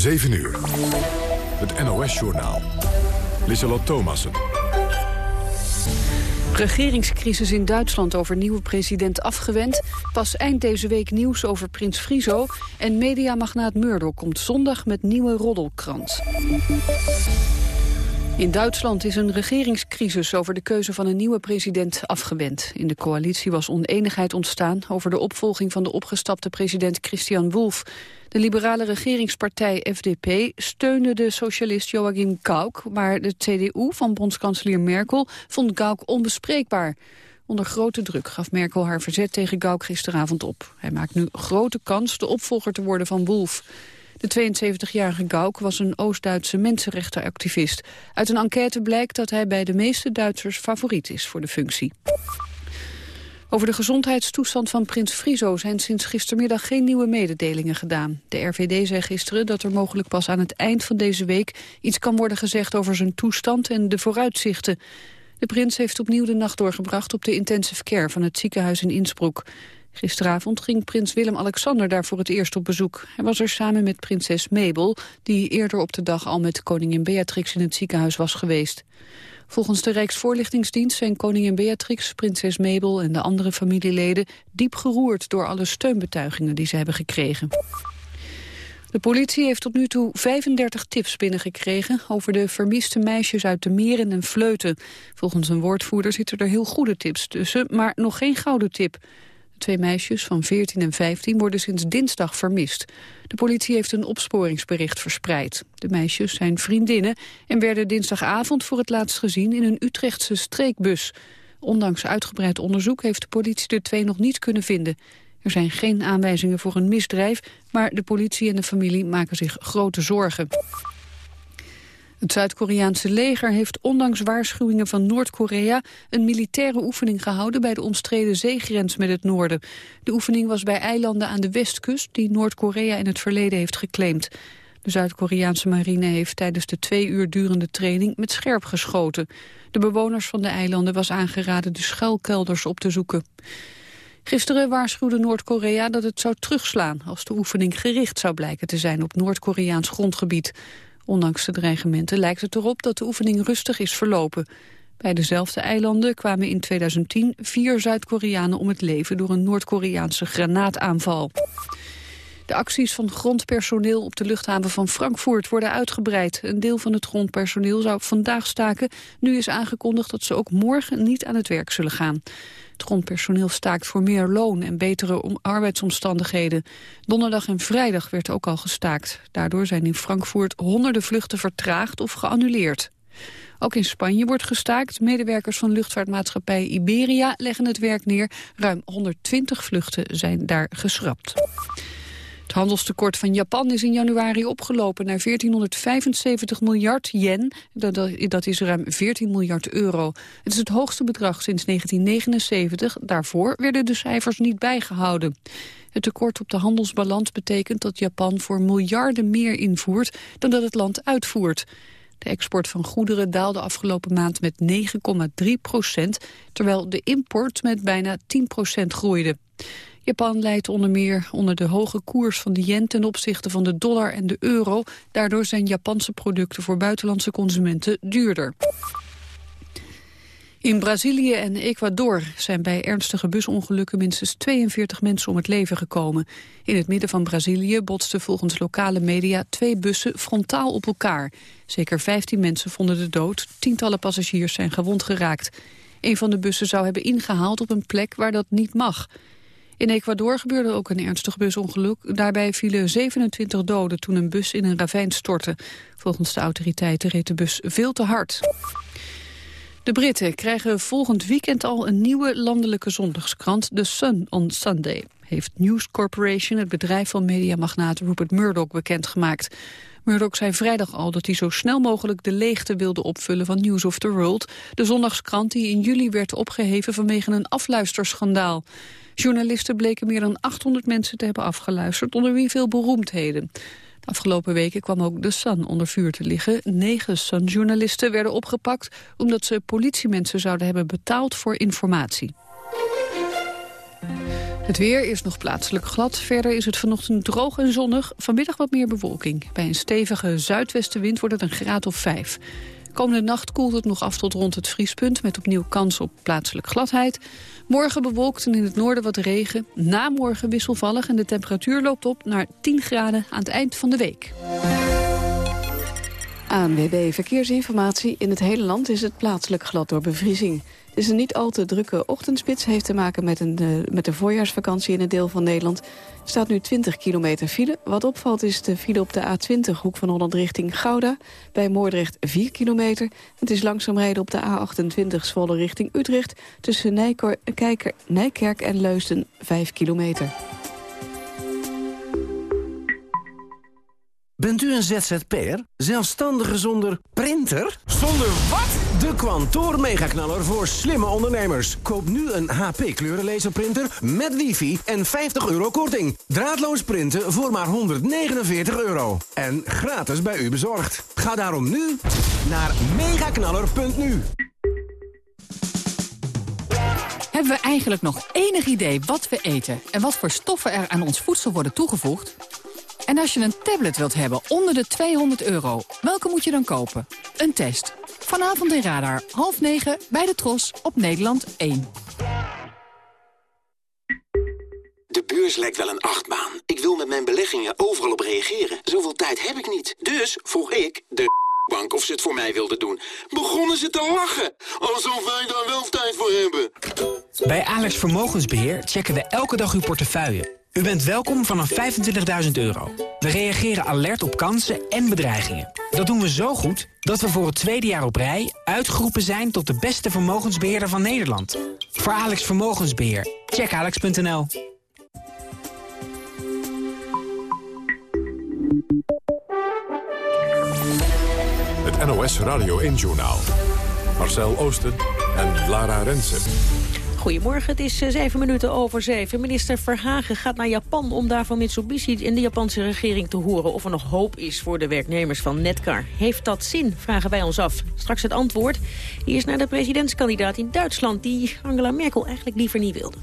7 uur. Het NOS-journaal. Lissalot Thomassen. Regeringscrisis in Duitsland over nieuwe president afgewend. Pas eind deze week nieuws over prins Friso. En mediamagnaat Murdoch komt zondag met nieuwe roddelkrant. In Duitsland is een regeringscrisis over de keuze van een nieuwe president afgewend. In de coalitie was oneenigheid ontstaan over de opvolging van de opgestapte president Christian Wolff. De liberale regeringspartij FDP steunde de socialist Joachim Gauck, maar de CDU van bondskanselier Merkel vond Gauck onbespreekbaar. Onder grote druk gaf Merkel haar verzet tegen Gauck gisteravond op. Hij maakt nu grote kans de opvolger te worden van Wolff. De 72-jarige Gauck was een Oost-Duitse mensenrechtenactivist. Uit een enquête blijkt dat hij bij de meeste Duitsers favoriet is voor de functie. Over de gezondheidstoestand van prins Friso zijn sinds gistermiddag geen nieuwe mededelingen gedaan. De RVD zei gisteren dat er mogelijk pas aan het eind van deze week iets kan worden gezegd over zijn toestand en de vooruitzichten. De prins heeft opnieuw de nacht doorgebracht op de intensive care van het ziekenhuis in Innsbruck. Gisteravond ging prins Willem-Alexander daar voor het eerst op bezoek. Hij was er samen met prinses Mabel, die eerder op de dag al met koningin Beatrix in het ziekenhuis was geweest. Volgens de Rijksvoorlichtingsdienst zijn koningin Beatrix, prinses Mabel en de andere familieleden diep geroerd door alle steunbetuigingen die ze hebben gekregen. De politie heeft tot nu toe 35 tips binnengekregen over de vermiste meisjes uit de Meren en Vleuten. Volgens een woordvoerder zitten er heel goede tips tussen, maar nog geen gouden tip. Twee meisjes van 14 en 15 worden sinds dinsdag vermist. De politie heeft een opsporingsbericht verspreid. De meisjes zijn vriendinnen en werden dinsdagavond voor het laatst gezien in een Utrechtse streekbus. Ondanks uitgebreid onderzoek heeft de politie de twee nog niet kunnen vinden. Er zijn geen aanwijzingen voor een misdrijf, maar de politie en de familie maken zich grote zorgen. Het Zuid-Koreaanse leger heeft ondanks waarschuwingen van Noord-Korea een militaire oefening gehouden bij de omstreden zeegrens met het noorden. De oefening was bij eilanden aan de westkust die Noord-Korea in het verleden heeft geclaimd. De Zuid-Koreaanse marine heeft tijdens de twee uur durende training met scherp geschoten. De bewoners van de eilanden was aangeraden de schuilkelders op te zoeken. Gisteren waarschuwde Noord-Korea dat het zou terugslaan als de oefening gericht zou blijken te zijn op Noord-Koreaans grondgebied. Ondanks de dreigementen lijkt het erop dat de oefening rustig is verlopen. Bij dezelfde eilanden kwamen in 2010 vier Zuid-Koreanen om het leven door een Noord-Koreaanse granaataanval. De acties van grondpersoneel op de luchthaven van Frankfurt worden uitgebreid. Een deel van het grondpersoneel zou vandaag staken. Nu is aangekondigd dat ze ook morgen niet aan het werk zullen gaan. Grondpersoneel staakt voor meer loon en betere arbeidsomstandigheden. Donderdag en vrijdag werd ook al gestaakt. Daardoor zijn in Frankfurt honderden vluchten vertraagd of geannuleerd. Ook in Spanje wordt gestaakt. Medewerkers van luchtvaartmaatschappij Iberia leggen het werk neer. Ruim 120 vluchten zijn daar geschrapt. Het handelstekort van Japan is in januari opgelopen naar 1475 miljard yen. Dat, is ruim 14 miljard euro. Het is het hoogste bedrag sinds 1979. Daarvoor werden de cijfers niet bijgehouden. Het tekort op de handelsbalans betekent dat Japan voor miljarden meer invoert dan dat het land uitvoert. De export van goederen daalde afgelopen maand met 9,3 procent, terwijl de import met bijna 10 procent groeide. Japan leidt onder meer onder de hoge koers van de yen ten opzichte van de dollar en de euro. Daardoor zijn Japanse producten voor buitenlandse consumenten duurder. In Brazilië en Ecuador zijn bij ernstige busongelukken minstens 42 mensen om het leven gekomen. In het midden van Brazilië botsten volgens lokale media twee bussen frontaal op elkaar. Zeker 15 mensen vonden de dood, tientallen passagiers zijn gewond geraakt. Een van de bussen zou hebben ingehaald op een plek waar dat niet mag. In Ecuador gebeurde ook een ernstig busongeluk. Daarbij vielen 27 doden toen een bus in een ravijn stortte. Volgens de autoriteiten reed de bus veel te hard. De Britten krijgen volgend weekend al een nieuwe landelijke zondagskrant, The Sun on Sunday. Heeft News Corporation, het bedrijf van mediamagnaat Rupert Murdoch, bekendgemaakt. Murdoch zei vrijdag al dat hij zo snel mogelijk de leegte wilde opvullen van News of the World, de zondagskrant die in juli werd opgeheven vanwege een afluisterschandaal. Journalisten bleken meer dan 800 mensen te hebben afgeluisterd, onder wie veel beroemdheden. De afgelopen weken kwam ook de Sun onder vuur te liggen. Negen Sun-journalisten werden opgepakt omdat ze politiemensen zouden hebben betaald voor informatie. Het weer is nog plaatselijk glad. Verder is het vanochtend droog en zonnig. Vanmiddag wat meer bewolking. Bij een stevige zuidwestenwind wordt het een graad of 5. Komende nacht koelt het nog af tot rond het vriespunt... met opnieuw kans op plaatselijk gladheid. Morgen bewolkt en in het noorden wat regen. Namorgen wisselvallig en de temperatuur loopt op naar 10 graden aan het eind van de week. ANWB Verkeersinformatie. In het hele land is het plaatselijk glad door bevriezing. Het is een niet al te drukke ochtendspits. Heeft te maken met, een, uh, met de voorjaarsvakantie in een deel van Nederland. Er staat nu 20 kilometer file. Wat opvalt is de file op de A20, hoek van Holland richting Gouda. Bij Moordrecht 4 kilometer. Het is langzaam rijden op de A28 Zwolle richting Utrecht. Tussen Kijker, Nijkerk en Leusden 5 kilometer. Bent u een ZZP'er? Zelfstandige zonder printer? Zonder wat? De Kwantoor Megaknaller voor slimme ondernemers. Koop nu een HP kleurenlaserprinter met wifi en 50 euro korting. Draadloos printen voor maar 149 euro. En gratis bij u bezorgd. Ga daarom nu naar megaknaller.nu. Hebben we eigenlijk nog enig idee wat we eten... en wat voor stoffen er aan ons voedsel worden toegevoegd? En als je een tablet wilt hebben onder de 200 euro, welke moet je dan kopen? Een test. Vanavond in Radar, half negen, bij de Tros, op Nederland 1. De beurs lijkt wel een achtbaan. Ik wil met mijn beleggingen overal op reageren. Zoveel tijd heb ik niet. Dus vroeg ik de bank of ze het voor mij wilden doen. Begonnen ze te lachen. Alsof wij daar wel tijd voor hebben. Bij Alex Vermogensbeheer checken we elke dag uw portefeuille u bent welkom vanaf 25.000 euro. We reageren alert op kansen en bedreigingen. Dat doen we zo goed dat we voor het tweede jaar op rij... uitgeroepen zijn tot de beste vermogensbeheerder van Nederland. Voor Alex Vermogensbeheer. Check alex.nl. Het NOS Radio 1-journaal. Marcel Oosten en Lara Rensen. Goedemorgen, het is eh, zeven minuten over zeven. Minister Verhagen gaat naar Japan om daar van Mitsubishi en de Japanse regering te horen of er nog hoop is voor de werknemers van Netcar. Heeft dat zin, vragen wij ons af. Straks het antwoord. Hier is naar de presidentskandidaat in Duitsland die Angela Merkel eigenlijk liever niet wilde.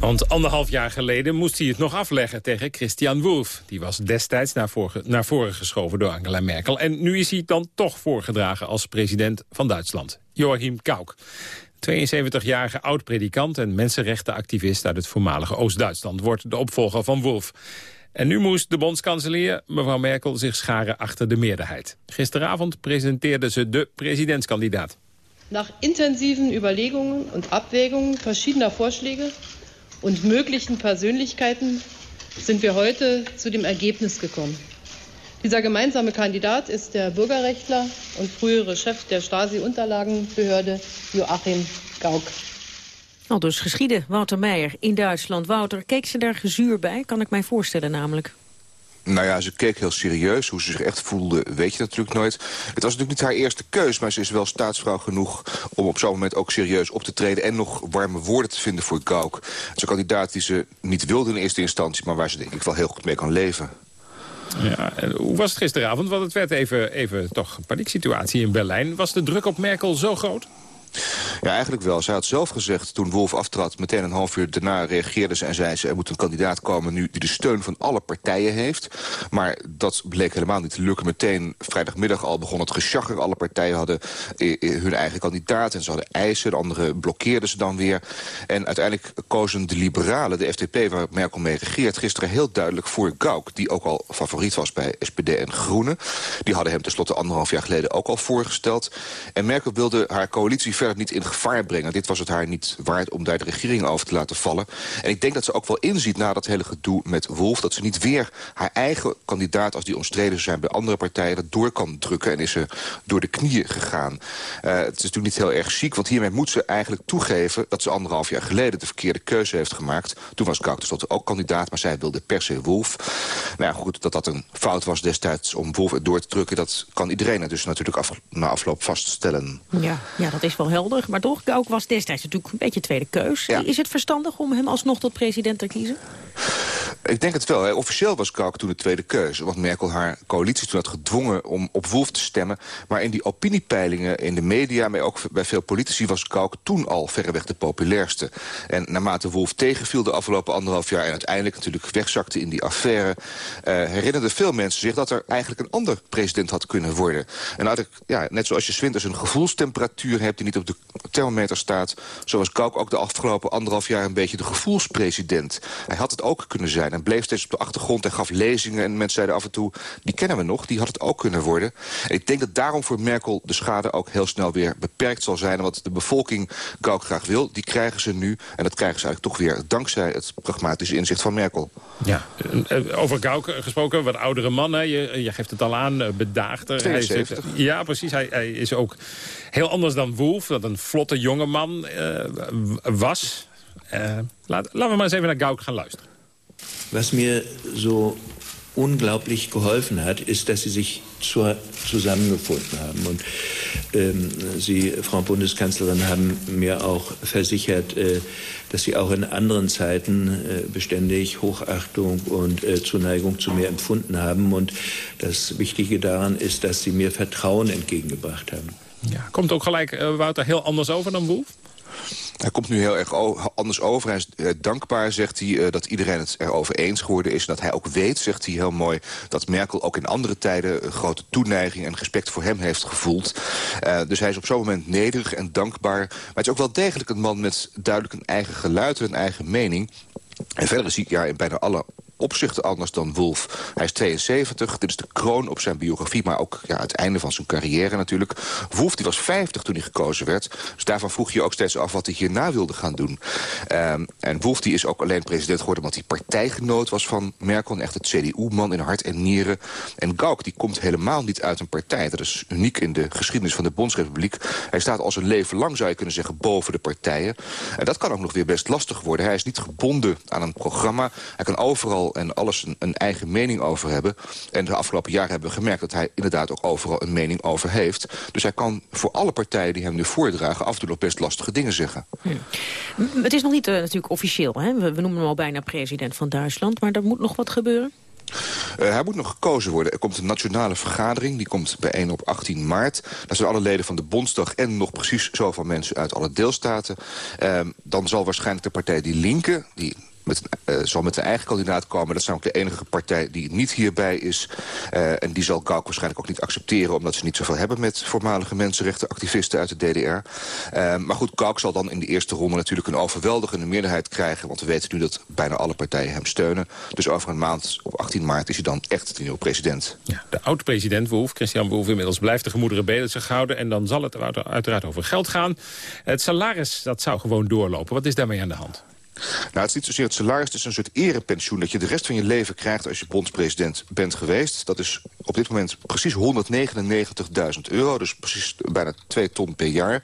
Want anderhalf jaar geleden moest hij het nog afleggen tegen Christian Wolff. Die was destijds naar voren, naar voren geschoven door Angela Merkel. En nu is hij dan toch voorgedragen als president van Duitsland. Joachim Kauk. 72-jarige oud-predikant en mensenrechtenactivist uit het voormalige Oost-Duitsland... wordt de opvolger van Wolff. En nu moest de bondskanselier, mevrouw Merkel, zich scharen achter de meerderheid. Gisteravond presenteerde ze de presidentskandidaat. Nach intensiven Überlegungen und Abwägungen verschiedener Vorschläge und möglichen Persönlichkeiten sind wir heute zu dem Ergebnis gekommen. Dieser gemeinsame Kandidat ist der Bürgerrechtler und frühere Chef der Stasi-Unterlagenbehörde Joachim Gauck. Al dus geschieden, Wouter Meijer in Duitsland. Wouter, keek ze daar gezuur bij? Kan ik mij voorstellen namelijk. Nou ja, ze keek heel serieus. Hoe ze zich echt voelde, weet je natuurlijk nooit. Het was natuurlijk niet haar eerste keus, maar ze is wel staatsvrouw genoeg... om op zo'n moment ook serieus op te treden... en nog warme woorden te vinden voor Gauk. Het is een kandidaat die ze niet wilde in eerste instantie... maar waar ze denk ik wel heel goed mee kan leven. Ja, hoe was het gisteravond? Want het werd even, even toch een panieksituatie in Berlijn. Was de druk op Merkel zo groot? Ja, eigenlijk wel. Zij had zelf gezegd toen Wolf aftrad... meteen een half uur daarna reageerde ze en zei ze... er moet een kandidaat komen nu die de steun van alle partijen heeft. Maar dat bleek helemaal niet te lukken. Meteen vrijdagmiddag al begon het geschagger. Alle partijen hadden hun eigen kandidaat en ze hadden eisen. De anderen blokkeerden ze dan weer. En uiteindelijk kozen de liberalen, de FDP waar Merkel mee regeert... gisteren heel duidelijk voor Gauck, die ook al favoriet was bij SPD en Groenen. Die hadden hem tenslotte anderhalf jaar geleden ook al voorgesteld. En Merkel wilde haar coalitie verder niet in gevaar brengen. Dit was het haar niet waard om daar de regering over te laten vallen. En ik denk dat ze ook wel inziet na dat hele gedoe met Wolf... dat ze niet weer haar eigen kandidaat, als die omstreden zijn bij andere partijen... dat door kan drukken en is ze door de knieën gegaan. Uh, het is natuurlijk niet heel erg chic, want hiermee moet ze eigenlijk toegeven... dat ze anderhalf jaar geleden de verkeerde keuze heeft gemaakt. Toen was Kouk tenslotte ook kandidaat, maar zij wilde per se Wolf. Nou ja, goed, dat dat een fout was destijds om Wolf door te drukken... dat kan iedereen er dus natuurlijk na afloop vaststellen. Ja, ja, dat is wel helder, maar toch? Gauk was destijds natuurlijk een beetje tweede keus. Is het verstandig om hem alsnog tot president te kiezen? Ik denk het wel. Hè. Officieel was Kauk toen de tweede keuze. Want Merkel haar coalitie toen had gedwongen om op Wolf te stemmen. Maar in die opiniepeilingen in de media, maar ook bij veel politici... was Kauk toen al verreweg de populairste. En naarmate Wolf tegenviel de afgelopen anderhalf jaar... en uiteindelijk natuurlijk wegzakte in die affaire... Uh, herinnerden veel mensen zich dat er eigenlijk een ander president had kunnen worden. En ik, ja, net zoals je zwinters een gevoelstemperatuur hebt... die niet op de thermometer staat... zo was Kauk ook de afgelopen anderhalf jaar een beetje de gevoelspresident. Hij had het ook kunnen zijn en bleef steeds op de achtergrond en gaf lezingen. En mensen zeiden af en toe, die kennen we nog, die had het ook kunnen worden. En ik denk dat daarom voor Merkel de schade ook heel snel weer beperkt zal zijn. Want de bevolking Gauck graag wil, die krijgen ze nu. En dat krijgen ze eigenlijk toch weer dankzij het pragmatische inzicht van Merkel. Ja, eh, over Gauck gesproken, wat oudere man, hè? Je, je geeft het al aan, eh, bedaagder. 72. Hij is, ja, precies. Hij, hij, is ook heel anders dan Wolf, dat een vlotte jonge man uh, was. Uh, laat, laten we maar eens even naar Gauck gaan luisteren. Was mir so unglaublich geholfen hat, ist, dass sie sich zur, zusammengefunden haben. Und ähm, Sie, Frau Bundeskanzlerin, haben mir auch versichert, äh, dass Sie auch in anderen Zeiten äh, beständig Hochachtung und äh, Zuneigung zu mir empfunden haben. Und das Wichtige daran ist, dass Sie mir Vertrauen entgegengebracht haben. Ja, komt ook gelijk, uh, Wouter, heel anders over dan Wolf? Hij komt nu heel erg anders over. Hij is uh, dankbaar, zegt hij, uh, dat iedereen het erover eens geworden is. En dat hij ook weet, zegt hij heel mooi... dat Merkel ook in andere tijden grote toeneiging en respect voor hem heeft gevoeld. Dus hij is op zo'n moment nederig en dankbaar. Maar het is ook wel degelijk een man met duidelijk een eigen geluid en een eigen mening. En verder zie ik ja, in bijna alle opzichten anders dan Wolf. Hij is 72, dit is de kroon op zijn biografie... maar ook ja, het einde van zijn carrière natuurlijk. Wolf die was 50 toen hij gekozen werd. Dus daarvan vroeg je ook steeds af wat hij hierna wilde gaan doen. Um, en Wolf die is ook alleen president geworden... omdat hij partijgenoot was van Merkel. Echt het CDU-man in hart en nieren. En Gauck die komt helemaal niet uit een partij. Dat is uniek in de geschiedenis van de Bondsrepubliek. Hij staat al zijn leven lang, zou je kunnen zeggen, boven de partijen. En dat kan ook nog weer best lastig worden. Hij is niet gebonden aan een programma. Hij kan overal en alles een, een, eigen mening over hebben. En de afgelopen jaren hebben we gemerkt dat hij inderdaad ook overal een mening over heeft. Dus hij kan voor alle partijen die hem nu voordragen af en toe nog best lastige dingen zeggen. Het is nog niet uh, natuurlijk officieel. Hè? We, we noemen hem al bijna president van Duitsland. Maar er moet nog wat gebeuren? Uh, hij moet nog gekozen worden. Er komt een nationale vergadering. Die komt bijeen op 18 maart. Daar zijn alle leden van de Bondsdag en nog precies zoveel mensen uit alle deelstaten. Uh, dan zal waarschijnlijk de partij Die Linke... die met, uh, zal met een eigen kandidaat komen. Dat is ook de enige partij die niet hierbij is. Uh, en die zal Gauck waarschijnlijk ook niet accepteren... omdat ze niet zoveel hebben met voormalige mensenrechtenactivisten uit de DDR. Eh, maar goed, Gauck zal dan in de eerste ronde natuurlijk een overweldigende meerderheid krijgen. Want we weten nu dat bijna alle partijen hem steunen. Dus over een maand, op 18 maart, is hij dan echt de nieuwe president. Ja, de oud-president Wolf, Christian Wolf, inmiddels blijft de gemoederen bezig houden. En dan zal het uiteraard over geld gaan. Het salaris, dat zou gewoon doorlopen. Wat is daarmee aan de hand? Nou, het is niet zozeer het salaris, het is een soort erepensioen... dat je de rest van je leven krijgt als je bondspresident bent geweest. Dat is op dit moment precies 199.000 euro, dus precies bijna 2 ton per jaar.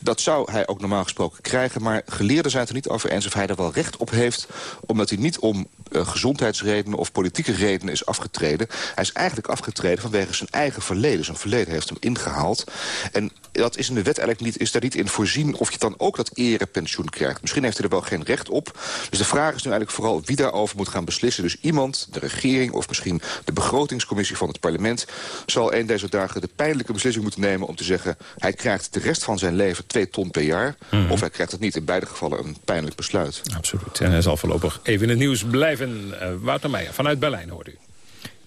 Dat zou hij ook normaal gesproken krijgen, maar geleerden zijn het er niet over eens... of hij er wel recht op heeft, omdat hij niet om gezondheidsredenen of politieke redenen is afgetreden. Hij is eigenlijk afgetreden vanwege zijn eigen verleden. Zijn verleden heeft hem ingehaald. En dat is in de wet eigenlijk niet, is daar niet in voorzien of je dan ook dat erepensioen krijgt. Misschien heeft hij er wel geen recht op. Dus de vraag is nu eigenlijk vooral wie daarover moet gaan beslissen. Dus iemand, de regering of misschien de begrotingscommissie van het parlement... zal een deze dagen de pijnlijke beslissing moeten nemen om te zeggen... hij krijgt de rest van zijn leven twee ton per jaar... Mm. of hij krijgt het niet. In beide gevallen een pijnlijk besluit. Absoluut. En hij zal voorlopig even in het nieuws blijven. Uh, Wouter Meijer, vanuit Berlijn hoort u.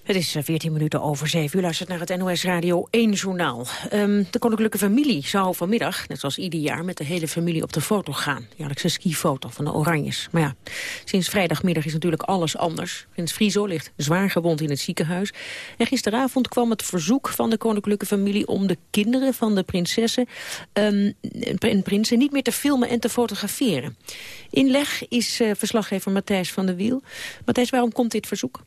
Het is 14 eh, minuten over 7. U luistert naar het NOS Radio 1 journaal. Um, de koninklijke familie zou vanmiddag, net zoals ieder jaar... met de hele familie op de foto gaan. Jaarlijkse skifoto van de Oranjes. Maar ja, sinds vrijdagmiddag is natuurlijk alles anders. Prins Friso ligt zwaar gewond in het ziekenhuis. En gisteravond kwam het verzoek van de koninklijke familie... om de kinderen van de prinsessen um, en prinsen niet meer te filmen en te fotograferen. Inleg is uh, verslaggever Matthijs van der Wiel. Matthijs, waarom komt dit verzoek?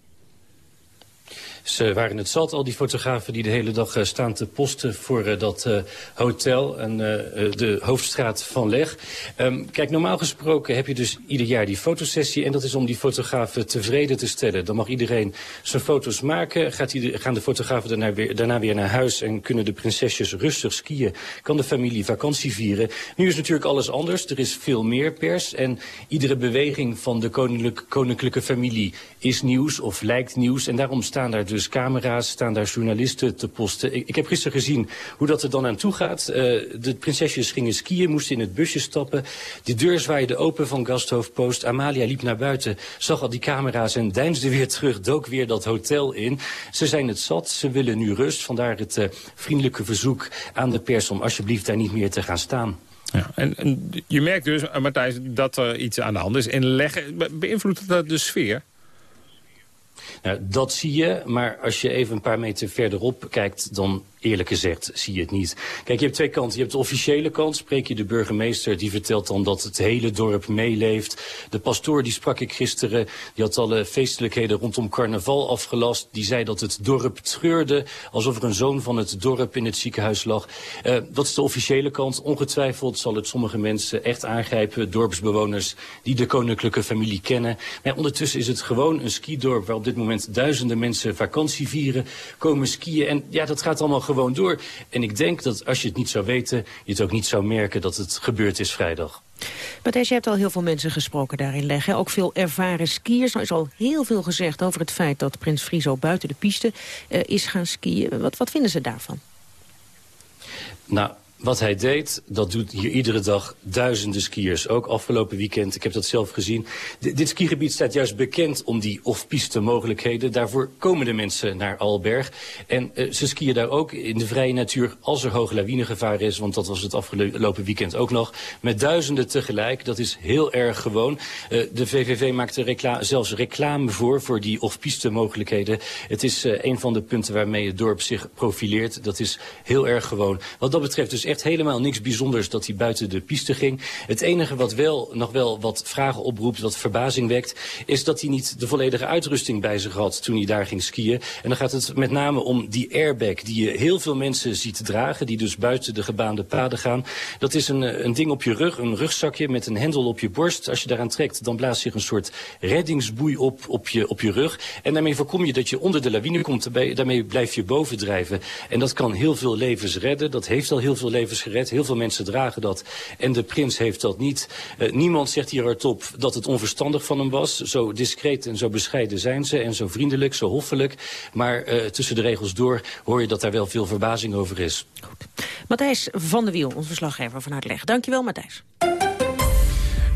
Ze waren het zat, al die fotografen die de hele dag uh, staan te posten voor uh, dat uh, hotel en de hoofdstraat van Leg. Um, kijk, normaal gesproken heb je dus ieder jaar die fotosessie en dat is om die fotografen tevreden te stellen. Dan mag iedereen zijn foto's maken, gaat ieder, gaan de fotografen daarna weer, daarna weer naar huis en kunnen de prinsesjes rustig skiën. Kan de familie vakantie vieren. Nu is natuurlijk alles anders, er is veel meer pers en iedere beweging van de koninklijke, koninklijke familie is nieuws of lijkt nieuws en daarom staan daar dus camera's, staan daar journalisten te posten. Ik, heb gisteren gezien hoe dat er dan aan toe gaat. Uh, de prinsesjes gingen skiën, moesten in het busje stappen. De deur zwaaide open van Gasthoofdpost. Amalia liep naar buiten, zag al die camera's en deinsde weer terug, dook weer dat hotel in. Ze zijn het zat, ze willen nu rust. Vandaar het uh, vriendelijke verzoek aan de pers om alsjeblieft daar niet meer te gaan staan. Ja, en, en je merkt dus, Matthijs, dat er iets aan de hand is. En leggen, beïnvloedt dat de sfeer? Nou, dat zie je, maar als je even een paar meter verderop kijkt... dan eerlijk gezegd zie je het niet. Kijk, je hebt twee kanten. Je hebt de officiële kant, spreek je de burgemeester... die vertelt dan dat het hele dorp meeleeft. De pastoor, die sprak ik gisteren... die had alle feestelijkheden rondom carnaval afgelast. Die zei dat het dorp treurde... alsof er een zoon van het dorp in het ziekenhuis lag. Uh, dat is de officiële kant. Ongetwijfeld zal het sommige mensen echt aangrijpen. Dorpsbewoners die de koninklijke familie kennen. Maar ondertussen is het gewoon een skidorp... waar op dit moment duizenden mensen vakantie vieren... komen skiën. En ja, dat gaat allemaal gewoon door. En ik denk dat als je het niet zou weten, je het ook niet zou merken dat het gebeurd is vrijdag. Matthijs, je hebt al heel veel mensen gesproken daarin leggen. Ook veel ervaren skiers. Er is al heel veel gezegd over het feit dat Prins Friso buiten de piste uh, is gaan skiën. Wat, wat vinden ze daarvan? Nou, wat hij deed, dat doet hier iedere dag duizenden skiers. Ook afgelopen weekend, ik heb dat zelf gezien. Dit skigebied staat juist bekend om die off-piste mogelijkheden. Daarvoor komen de mensen naar Alberg. En uh, ze skiën daar ook in de vrije natuur als er hoog lawinegevaar is. Want dat was het afgelopen weekend ook nog. Met duizenden tegelijk, dat is heel erg gewoon. Uh, de VVV maakt er zelfs reclame voor, voor die off-piste mogelijkheden. Het is uh, een van de punten waarmee het dorp zich profileert. Dat is heel erg gewoon. Wat dat betreft dus echt helemaal niks bijzonders dat hij buiten de piste ging. Het enige wat wel nog wel wat vragen oproept, wat verbazing wekt... is dat hij niet de volledige uitrusting bij zich had toen hij daar ging skiën. En dan gaat het met name om die airbag die je heel veel mensen ziet dragen... die dus buiten de gebaande paden gaan. Dat is een, een ding op je rug, een rugzakje met een hendel op je borst. Als je daaraan trekt, dan blaast zich een soort reddingsboei op op je, op je rug. En daarmee voorkom je dat je onder de lawine komt. Daarmee blijf je bovendrijven. En dat kan heel veel levens redden. Dat heeft al heel veel levens gered. Heel veel mensen dragen dat. En de prins heeft dat niet. Uh, niemand zegt hier hardop dat het onverstandig van hem was. Zo discreet en zo bescheiden zijn ze. En zo vriendelijk, zo hoffelijk. Maar uh, tussen de regels door hoor je dat daar wel veel verbazing over is. Matthijs van der Wiel, ons verslaggever vanuit Leg. Dankjewel, Matthijs.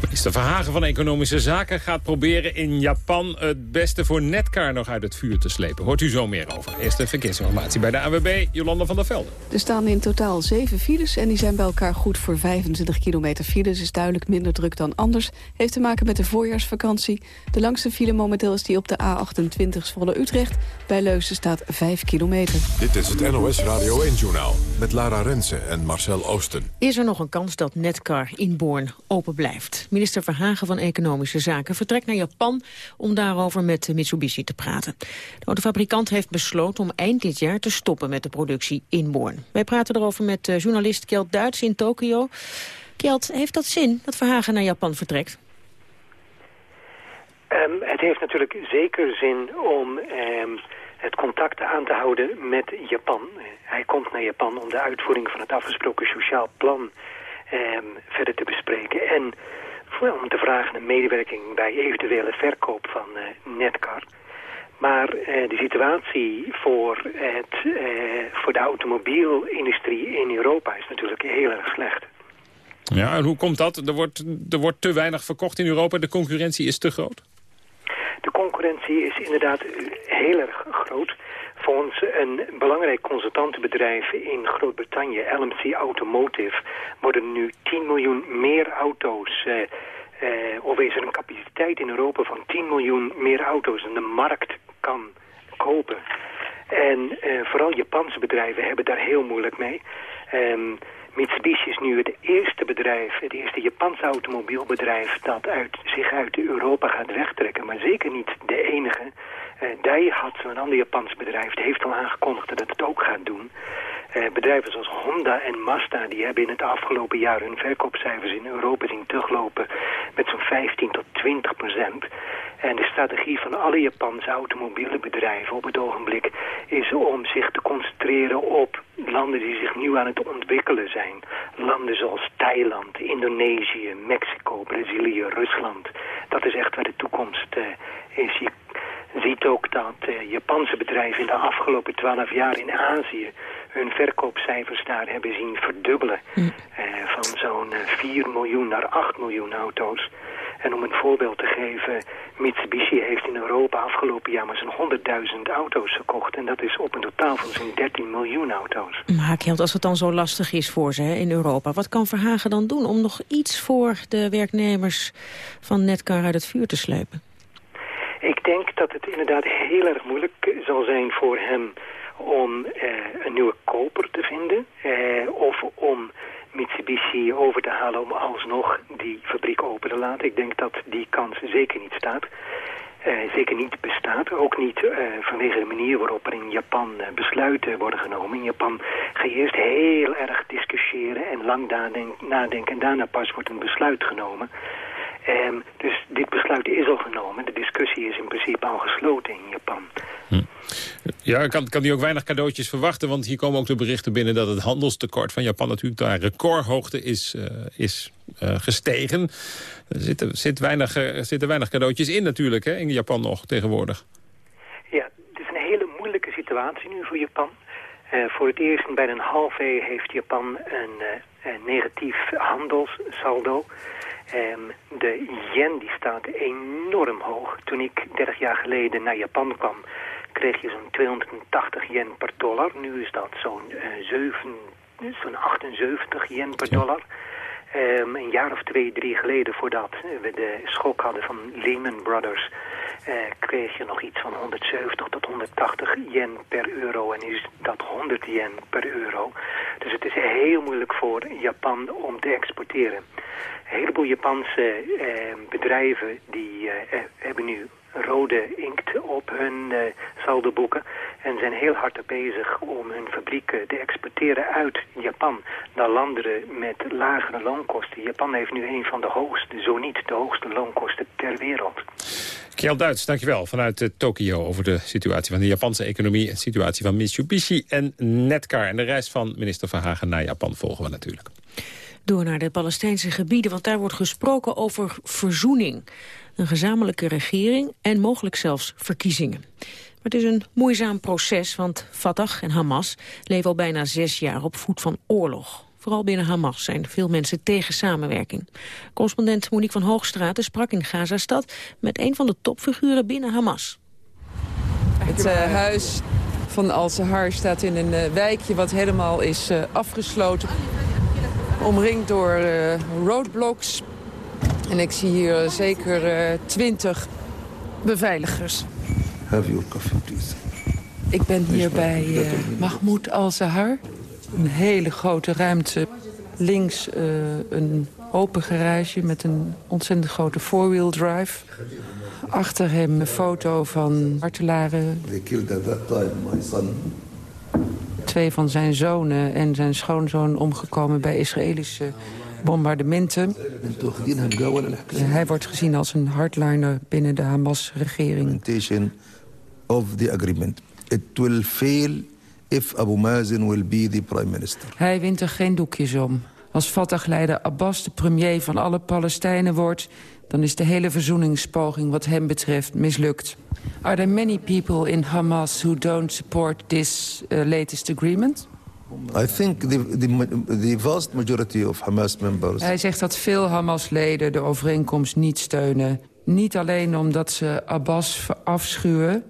Minister Verhagen van Economische Zaken gaat proberen in Japan het beste voor Netcar nog uit het vuur te slepen. Hoort u zo meer over. Eerste verkeersinformatie bij de AWB, Jolanda van der Velde. Er staan in totaal zeven files en die zijn bij elkaar goed voor 25 kilometer files. is duidelijk minder druk dan anders. Heeft te maken met de voorjaarsvakantie. De langste file momenteel is die op de A28 Zwolle-Utrecht. Bij Leusden staat 5 kilometer. Dit is het NOS Radio 1-journaal met Lara Rensen en Marcel Oosten. Is er nog een kans dat Netcar in Born open blijft? Minister Verhagen van Economische Zaken vertrekt naar Japan om daarover met Mitsubishi te praten. De autofabrikant heeft besloten om eind dit jaar te stoppen met de productie in Born. Wij praten erover met eh, journalist Kjeld Duits in Tokio. Kjeld, heeft dat zin dat Verhagen naar Japan vertrekt? Um, het heeft natuurlijk zeker zin om um, het contact aan te houden met Japan. Hij komt naar Japan om de uitvoering van het afgesproken sociaal plan um, verder te bespreken. En om te vragen een medewerking bij eventuele verkoop van uh, Netcar. Maar uh, de situatie voor, het, uh, voor de automobielindustrie in Europa is natuurlijk heel erg slecht. Ja, en hoe komt dat? Er wordt, er wordt te weinig verkocht in Europa, de concurrentie is te groot? De concurrentie is inderdaad heel erg groot. Volgens een belangrijk consultantenbedrijf in Groot-Brittannië, LMC Automotive, worden nu 10 miljoen meer auto's... Uh, uh, of is er een capaciteit in Europa van 10 miljoen meer auto's en de markt kan kopen. En uh, vooral Japanse bedrijven hebben daar heel moeilijk mee. Um, Mitsubishi is nu het eerste bedrijf, het eerste Japanse automobielbedrijf dat uit, zich uit Europa gaat wegtrekken. Maar zeker niet de enige. Uh, Daihatsu, een ander Japans bedrijf, heeft al aangekondigd dat het ook gaat doen. Eh, bedrijven zoals Honda en Mazda die hebben in het afgelopen jaar hun verkoopcijfers in Europa zien teruglopen met zo'n 15 tot 20 procent. En de strategie van alle Japanse automobiele bedrijven op het ogenblik is om zich te concentreren op landen die zich nu aan het ontwikkelen zijn. Landen zoals Thailand, Indonesië, Mexico, Brazilië, Rusland. Dat is echt waar de toekomst uh, is. Ziet ook dat uh, Japanse bedrijven in de afgelopen twaalf jaar in Azië hun verkoopcijfers daar hebben zien verdubbelen. Mm. Uh, van zo'n 4 miljoen naar 8 miljoen auto's. En om een voorbeeld te geven, Mitsubishi heeft in Europa afgelopen jaar maar zo'n 100.000 auto's gekocht. En dat is op een totaal van zo'n 13 miljoen auto's. Maar Kjeld, als het dan zo lastig is voor ze hè, in Europa, wat kan Verhagen dan doen om nog iets voor de werknemers van Netcar uit het vuur te slepen? Ik denk dat het inderdaad heel erg moeilijk zal zijn voor hem om eh, een nieuwe koper te vinden. Eh, of om Mitsubishi over te halen om alsnog die fabriek open te laten. Ik denk dat die kans zeker niet staat. Uh, zeker niet bestaat. Ook niet uh, vanwege de manier waarop er in Japan uh, besluiten worden genomen. In Japan ga je eerst heel erg discussiëren en lang nadenken. En daarna pas wordt een besluit genomen. Um, dus dit besluit is al genomen. De discussie is in principe al gesloten in Japan. Hm. Ja, kan, kan die ook weinig cadeautjes verwachten? Want hier komen ook de berichten binnen dat het handelstekort van Japan natuurlijk daar recordhoogte is, uh, is uh, gestegen. Er zitten, zit weinig, uh, zitten weinig cadeautjes in natuurlijk hè, in Japan nog tegenwoordig. Ja, het is een hele moeilijke situatie nu voor Japan. voor het eerst in bijna een half eeuw heeft Japan een, een negatief handelssaldo. Um, de yen die staat enorm hoog. Toen ik 30 jaar geleden naar Japan kwam, kreeg je zo'n 280 yen per dollar. Nu is dat zo'n uh, zo'n 78 yen per dollar. Um, een jaar of twee, drie geleden voordat we de schok hadden van Lehman Brothers... Uh, kreeg je nog iets van 170 tot 180 yen per euro. En is dat 100 yen per euro. Dus het is heel moeilijk voor Japan om te exporteren. Een heleboel Japanse eh, bedrijven die eh, hebben nu rode inkt op hun uh, saldoboeken en zijn heel hard bezig om hun fabrieken te exporteren uit Japan naar landen met lagere loonkosten. Japan heeft nu een van de hoogste, zo niet de hoogste loonkosten ter wereld. Kjell Duits, dankjewel vanuit uh, Tokio over de situatie van de Japanse economie... en de situatie van Mitsubishi en Netcar. En de reis van minister Verhagen naar Japan volgen we natuurlijk. Door naar de Palestijnse gebieden, want daar wordt gesproken over verzoening. Een gezamenlijke regering en mogelijk zelfs verkiezingen. Maar het is een moeizaam proces, want Fatah en Hamas leven al bijna zes jaar op voet van oorlog. Vooral binnen Hamas zijn veel mensen tegen samenwerking. Correspondent Monique van Hoogstraten sprak in Gazastad met een van de topfiguren binnen Hamas. Het uh, huis van Al-Sahar staat in een uh, wijkje wat helemaal is uh, afgesloten. Omringd door roadblocks. En ik zie hier zeker twintig beveiligers. Have your coffee, please. Ik ben hier bij Mahmoud Al-Sahar. Een hele grote ruimte. Links uh, een open garage met een ontzettend grote four-wheel drive. Achter hem een foto van martelaren. Twee van zijn zonen en zijn schoonzoon omgekomen bij Israëlische bombardementen. Hij wordt gezien als een hardliner binnen de Hamas-regering. of the agreement. It will fail if Abu Mazen will be the prime minister. Hij wint er geen doekjes om. Als Fatah-leider Abbas de premier van alle Palestijnen wordt... dan is de hele verzoeningspoging wat hem betreft mislukt. Are there many people in Hamas who don't support this uh, latest agreement? I think the, the, the vast majority of Hamas members... Hij zegt dat veel Hamas-leden de overeenkomst niet steunen. Niet alleen omdat ze Abbas afschuwen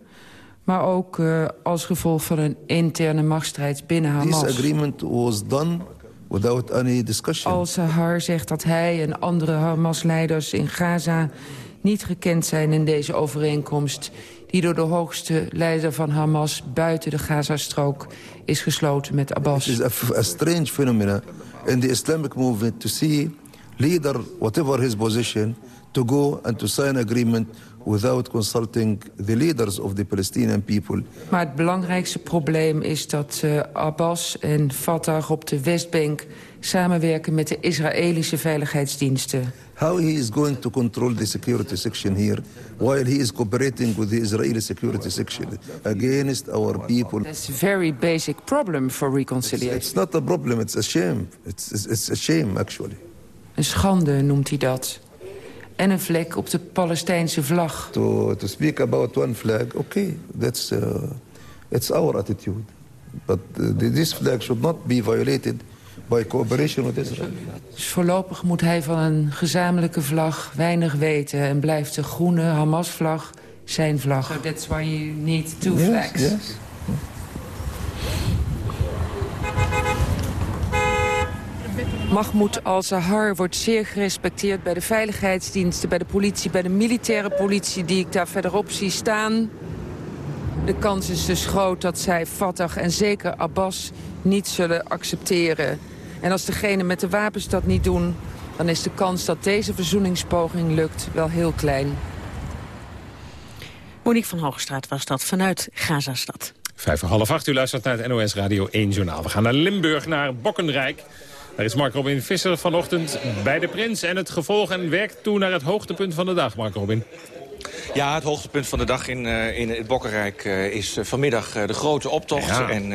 maar ook uh, als gevolg van een interne machtsstrijd binnen Hamas. This agreement was done without any discussion. Al-Sahar zegt dat hij en andere Hamas-leiders in Gaza niet gekend zijn in deze overeenkomst die door de hoogste leider van Hamas buiten de Gazastrook is gesloten met Abbas. Het is a, a strange phenomenon in the Islamic movement to see leader, whatever his position, to go and to sign agreement without consulting the leaders of the Palestinian people. Maar het belangrijkste probleem is dat uh, Abbas en Fatah op de Westbank samenwerken met de Israëlische veiligheidsdiensten. How he is going to control the security section here while he is cooperating with the Israeli security section against our people. That's a very basic problem for reconciliation. It's, it's not a problem, it's a shame. It's, it's, it's a shame actually. Een schande noemt hij dat. En een vlek op de Palestijnse vlag. To, to speak about one flag, okay, that's uh, it's our attitude. But uh, this flag should not be violated by cooperation with Israel. Dus voorlopig moet hij van een gezamenlijke vlag weinig weten... en blijft de groene Hamas-vlag zijn vlag. So that's why you need two yes, flags. Yes. Mahmoud al-Zahar wordt zeer gerespecteerd bij de veiligheidsdiensten... bij de politie, bij de militaire politie die ik daar verderop zie staan. De kans is dus groot dat zij Fatah en zeker Abbas niet zullen accepteren. En als degenen met de wapens dat niet doen... dan is de kans dat deze verzoeningspoging lukt wel heel klein. Monique van Hoogstraat was dat vanuit Gazastad. Vijf voor half acht, u luistert naar het NOS Radio 1 Journaal. We gaan naar Limburg, naar Bokkenrijk. Daar is Mark Robin Visser vanochtend bij de Prins. En het gevolg en werkt toe naar het hoogtepunt van de dag, Mark Robin. Ja, het hoogtepunt van de dag in, uh, in het Bokkenrijk uh, is uh, vanmiddag de grote optocht. Ja. En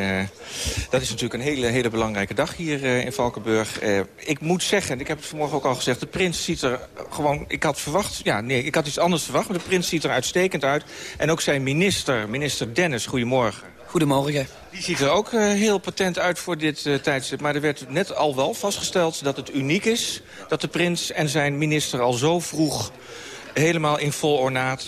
dat is natuurlijk een hele, hele belangrijke dag hier in Valkenburg. ik moet zeggen, ik heb het vanmorgen ook al gezegd... de prins ziet er gewoon... Ik had verwacht, ja, nee, ik had iets anders verwacht... maar de prins ziet er uitstekend uit. En ook zijn minister, minister Dennis, goedemorgen. Goedemorgen. Die ziet er ook uh, heel patent uit voor dit uh, tijdstip. Maar er werd net al wel vastgesteld dat het uniek is... dat de prins en zijn minister al zo vroeg helemaal in vol ornaat...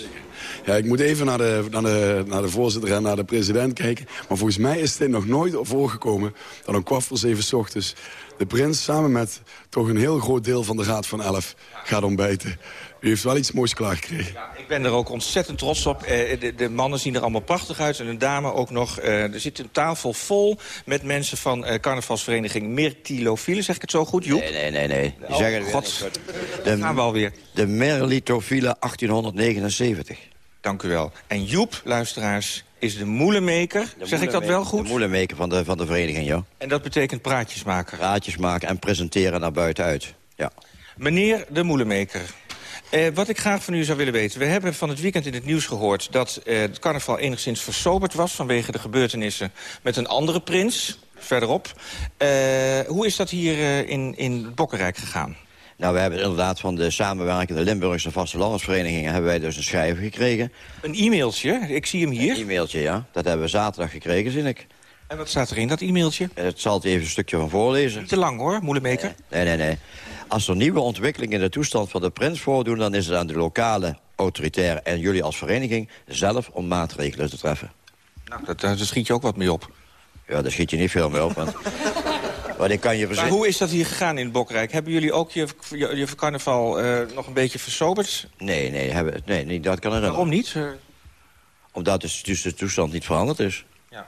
Ja, ik moet even naar de, naar, de, naar de voorzitter en naar de president kijken. Maar volgens mij is dit nog nooit voorgekomen... dat om kwart voor zeven s ochtends de prins samen met toch een heel groot deel van de Raad van Elf gaat ontbijten. U heeft wel iets moois klaargekregen. Ja, ik ben er ook ontzettend trots op. Eh, de, de, mannen zien er allemaal prachtig uit. En de dame ook nog. Eh, er zit een tafel vol met mensen van eh, carnavalsvereniging Mertilofielen. Zeg ik het zo goed, Joep? Nee, nee, nee. nee. Die oh, zeggen God. De, gaan we alweer. De Merlitofielen 1879. Dank u wel. En Joep, luisteraars, is de moelenmaker. De zeg ik dat wel goed? De moelenmaker van de, van de vereniging, ja. En dat betekent praatjes maken? Praatjes maken en presenteren naar buiten uit, ja. Meneer de moelenmaker, eh, wat ik graag van u zou willen weten... we hebben van het weekend in het nieuws gehoord... dat eh, het carnaval enigszins versoberd was... vanwege de gebeurtenissen met een andere prins, verderop. Eh, hoe is dat hier uh, in, in Bokkenrijk gegaan? Nou, we hebben inderdaad van de samenwerkende Limburgse vastelandsverenigingen... hebben wij dus een schrijver gekregen. Een e-mailtje? Ik zie hem hier. Een e-mailtje, ja. Dat hebben we zaterdag gekregen, zie ik. En wat staat er in dat e-mailtje? Het zal het even een stukje van voorlezen. Niet te lang, hoor, moeilijkmaker. Nee, nee, nee. Als er nieuwe ontwikkelingen in de toestand van de prins voordoen... dan is het aan de lokale autoritaire en jullie als vereniging... zelf om maatregelen te treffen. Nou, dat, daar schiet je ook wat mee op. Ja, daar schiet je niet veel mee op, want... Maar, kan je maar hoe is dat hier gegaan in Bokrijk? Hebben jullie ook je, je, je carnaval uh, nog een beetje versoberd? Nee, nee, hebben, nee, nee dat kan er Waarom niet? Uh... Omdat dus, dus de toestand niet veranderd is. Ja.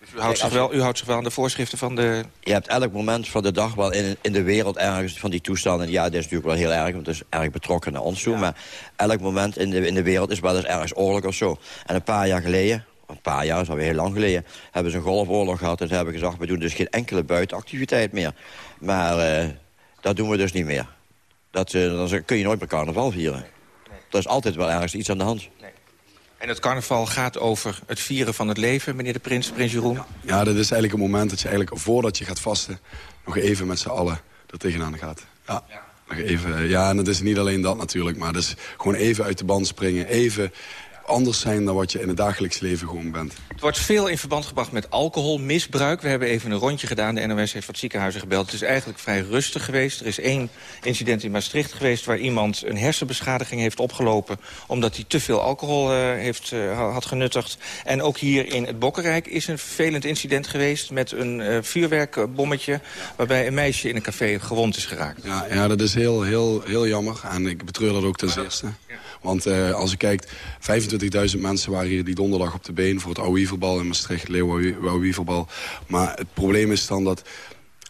Dus u houdt, zich wel, u houdt zich wel aan de voorschriften van de... Je hebt elk moment van de dag wel in, in de wereld ergens van die toestanden. Ja, dat is natuurlijk wel heel erg, want het is erg betrokken naar ons toe. Ja. Maar elk moment in de, in de wereld is wel eens ergens oorlog of zo. En een paar jaar geleden een paar jaar, dat is alweer heel lang geleden... hebben ze een golfoorlog gehad en ze hebben gezegd... we doen dus geen enkele buitenactiviteit meer. Maar uh, dat doen we dus niet meer. Dat, uh, dan kun je nooit meer carnaval vieren. Nee. Er is altijd wel ergens iets aan de hand. Nee. En het carnaval gaat over het vieren van het leven, meneer de prins, prins Jeroen? Ja, ja dat is eigenlijk een moment dat je eigenlijk voordat je gaat vasten... nog even met z'n allen er tegenaan gaat. Ja. ja. Nog even, ja, en het is niet alleen dat natuurlijk, maar het is gewoon even uit de band springen. Even anders zijn dan wat je in het dagelijks leven gewoon bent. Het wordt veel in verband gebracht met alcoholmisbruik. We hebben even een rondje gedaan. De NOS heeft wat ziekenhuizen gebeld. Het is eigenlijk vrij rustig geweest. Er is één incident in Maastricht geweest... waar iemand een hersenbeschadiging heeft opgelopen... omdat hij te veel alcohol uh, heeft, uh, had genuttigd. En ook hier in het Bokkenrijk is een vervelend incident geweest... met een uh, vuurwerkbommetje... waarbij een meisje in een café gewond is geraakt. Ja, ja dat is heel, heel, heel jammer. En ik betreur dat ook ten zeerste. Ja. Want uh, als je kijkt, 25.000 mensen waren hier die donderdag op de been... voor het Ouwieverbal in Maastricht, Leeuwen Ouwieverbal. Maar het probleem is dan dat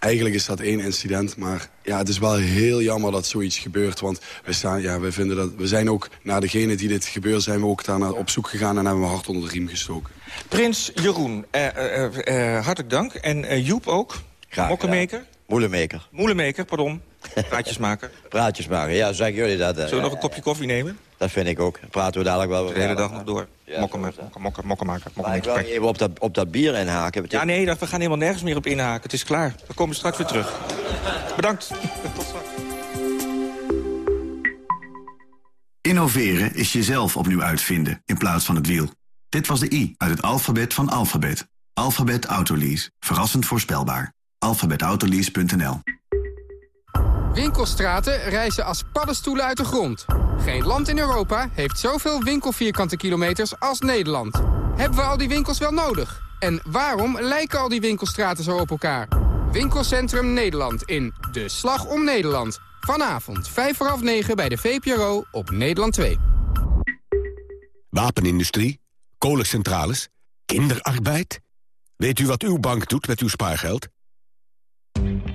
Eigenlijk is dat één incident, maar ja, het is wel heel jammer dat zoiets gebeurt. Want we, staan, ja, we, vinden dat, we zijn ook naar degene die dit gebeurt, zijn we ook daar naar op zoek gegaan en hebben we hard onder de riem gestoken. Prins Jeroen, eh, eh, eh, hartelijk dank. En Joep ook. Graag Mokkenmaker. Moelenmaker. Moelenmaker, pardon. Praatjes maken. Praatjes maken, ja, zeggen jullie dat. Zullen we nog een kopje koffie nemen? Dat vind ik ook. Praten we dadelijk wel. De hele dag nog door. Ja, mokken, mokken, mokken, mokken maken. Mokken ik wil even op dat, op dat bier inhaken. Ja, nee, we gaan helemaal nergens meer op inhaken. Het is klaar. We komen straks weer terug. Bedankt. Tot straks. Innoveren is jezelf opnieuw uitvinden in plaats van het wiel. Dit was de I uit het alfabet van alfabet. Alphabet Autolease. Verrassend voorspelbaar. alphabetautolease.nl Winkelstraten reizen als paddenstoelen uit de grond. Geen land in Europa heeft zoveel winkelvierkante kilometers als Nederland. Hebben we al die winkels wel nodig? En waarom lijken al die winkelstraten zo op elkaar? Winkelcentrum Nederland in De Slag om Nederland. Vanavond 5 voor half 9 bij de VPRO op Nederland 2. Wapenindustrie, kolencentrales, kinderarbeid. Weet u wat uw bank doet met uw spaargeld?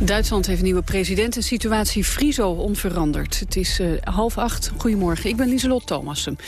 Duitsland heeft nieuwe president. De situatie Friso onveranderd. Het is uh, half acht. Goedemorgen, ik ben Lieselot Thomassen.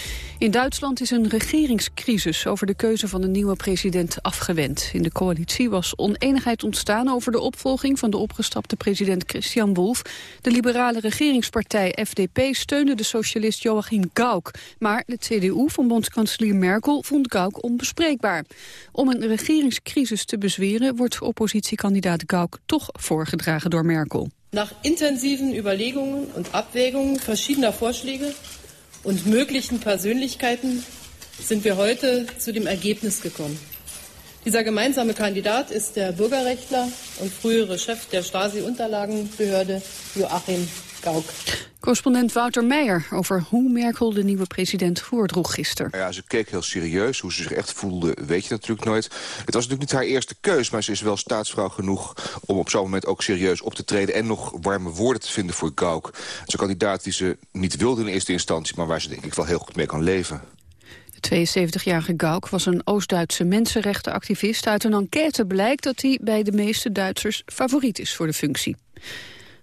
In Duitsland is een regeringscrisis over de keuze van een nieuwe president afgewend. In de coalitie was oneenigheid ontstaan over de opvolging van de opgestapte president Christian Wolff. De liberale regeringspartij FDP steunde de socialist Joachim Gauck. Maar de CDU van bondskanselier Merkel vond Gauck onbespreekbaar. Om een regeringscrisis te bezweren wordt oppositiekandidaat Gauck toch voorgedragen door Merkel. Nach intensiven Überlegungen und Abwägungen verschiedener Vorschläge und möglichen Persönlichkeiten sind wir heute zu dem Ergebnis gekommen. Dieser gemeinsame Kandidat ist der Bürgerrechtler und frühere Chef der Stasi-Unterlagenbehörde Joachim Correspondent Wouter Meijer over hoe Merkel de nieuwe president voordroeg gisteren. Ja, ze keek heel serieus. Hoe ze zich echt voelde, weet je natuurlijk nooit. Het was natuurlijk niet haar eerste keus, maar ze is wel staatsvrouw genoeg... om op zo'n moment ook serieus op te treden... en nog warme woorden te vinden voor Gauck. Het is een kandidaat die ze niet wilde in eerste instantie... maar waar ze denk ik wel heel goed mee kan leven. De 72-jarige Gauck was een Oost-Duitse mensenrechtenactivist. Uit een enquête blijkt dat hij bij de meeste Duitsers favoriet is voor de functie.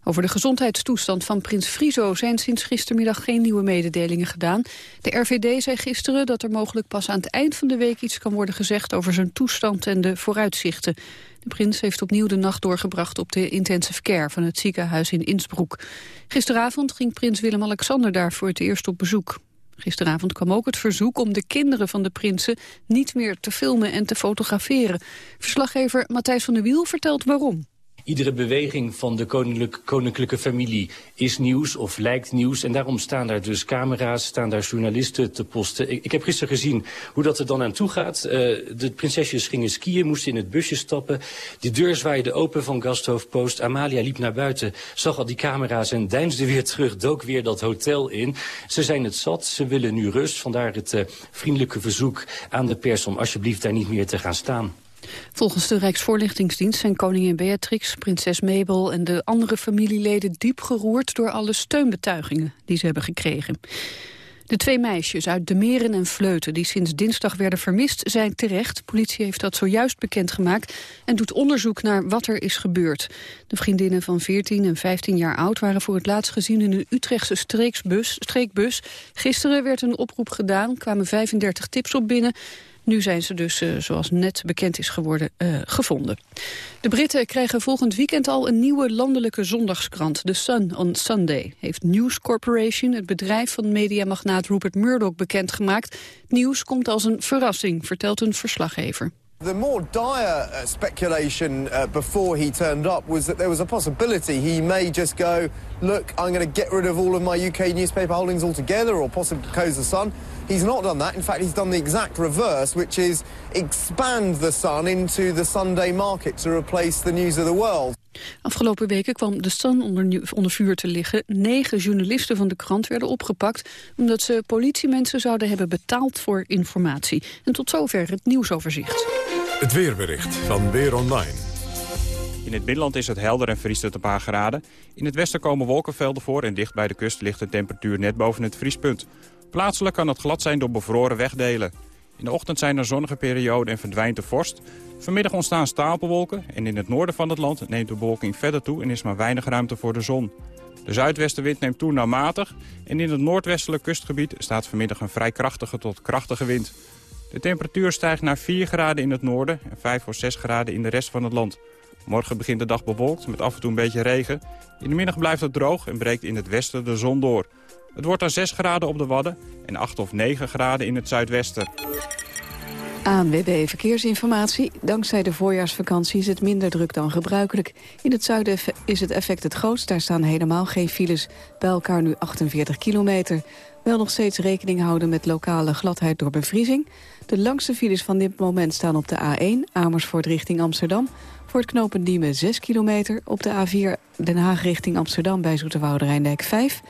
Over de gezondheidstoestand van prins Friso zijn sinds gistermiddag geen nieuwe mededelingen gedaan. De RVD zei gisteren dat er mogelijk pas aan het eind van de week iets kan worden gezegd over zijn toestand en de vooruitzichten. De prins heeft opnieuw de nacht doorgebracht op de intensive care van het ziekenhuis in Innsbruck. Gisteravond ging prins Willem-Alexander daar voor het eerst op bezoek. Gisteravond kwam ook het verzoek om de kinderen van de prinsen niet meer te filmen en te fotograferen. Verslaggever Matthijs van der Wiel vertelt waarom. Iedere beweging van de koninklijke, koninklijke familie is nieuws of lijkt nieuws. En daarom staan daar dus camera's, staan daar journalisten te posten. Ik, ik heb gisteren gezien hoe dat er dan aan toe gaat. Uh, de prinsesjes gingen skiën, moesten in het busje stappen. De deur zwaaide open van Gasthoofdpost. Amalia liep naar buiten, zag al die camera's en deinsde weer terug. Dook weer dat hotel in. Ze zijn het zat, ze willen nu rust. Vandaar het uh, vriendelijke verzoek aan de pers om alsjeblieft daar niet meer te gaan staan. Volgens de Rijksvoorlichtingsdienst zijn koningin Beatrix, prinses Mabel en de andere familieleden diep geroerd door alle steunbetuigingen die ze hebben gekregen. De twee meisjes uit de Meren en Vleuten die sinds dinsdag werden vermist zijn terecht. Politie heeft dat zojuist bekendgemaakt en doet onderzoek naar wat er is gebeurd. De vriendinnen van 14 en 15 jaar oud waren voor het laatst gezien in een Utrechtse streeksbus, streekbus. Gisteren werd een oproep gedaan, kwamen 35 tips op binnen. Nu zijn ze dus, uh, zoals net bekend is geworden, uh, gevonden. De Britten krijgen volgend weekend al een nieuwe landelijke zondagskrant. The Sun on Sunday heeft News Corporation, het bedrijf van mediamagnaat Rupert Murdoch, bekendgemaakt. Nieuws komt als een verrassing, vertelt een verslaggever. The more dire uh, speculation uh, before he turned up was that there was a possibility he may just go, look, I'm going to get rid of all of my UK newspaper holdings altogether, or possibly close the Sun. He's not done that. In fact, he's done the exact reverse, which is expand the Sun into the Sunday market to replace the News of the World. Afgelopen weken kwam de Sun onder, onder vuur te liggen. Negen journalisten van de krant werden opgepakt... omdat ze politiemensen zouden hebben betaald voor informatie. En tot zover het nieuwsoverzicht. Het weerbericht van Weer Online. In het binnenland is het helder en vriest het een paar graden. In het westen komen wolkenvelden voor en dicht bij de kust ligt de temperatuur net boven het vriespunt. Plaatselijk kan het glad zijn door bevroren wegdelen. In de ochtend zijn er zonnige perioden en verdwijnt de vorst. Vanmiddag ontstaan stapelwolken en in het noorden van het land neemt de bewolking verder toe en is maar weinig ruimte voor de zon. De zuidwestenwind neemt toe naar matig en in het noordwestelijk kustgebied staat vanmiddag een vrij krachtige tot krachtige wind. De temperatuur stijgt naar 4 graden in het noorden en 5 of 6 graden in de rest van het land. Morgen begint de dag bewolkt met af en toe een beetje regen. In de middag blijft het droog en breekt in het westen de zon door. Het wordt dan 6 graden op de Wadden en 8 of 9 graden in het zuidwesten. ANWB Verkeersinformatie. Dankzij de voorjaarsvakantie is het minder druk dan gebruikelijk. In het zuiden is het effect het grootst. Daar staan helemaal geen files. Bij elkaar nu 48 kilometer. Wel nog steeds rekening houden met lokale gladheid door bevriezing. De langste files van dit moment staan op de A1, Amersfoort richting Amsterdam. Voor het knooppunt Diemen 6 kilometer. Op de A4 Den Haag richting Amsterdam bij Zoeterwoude Rijndijk 5.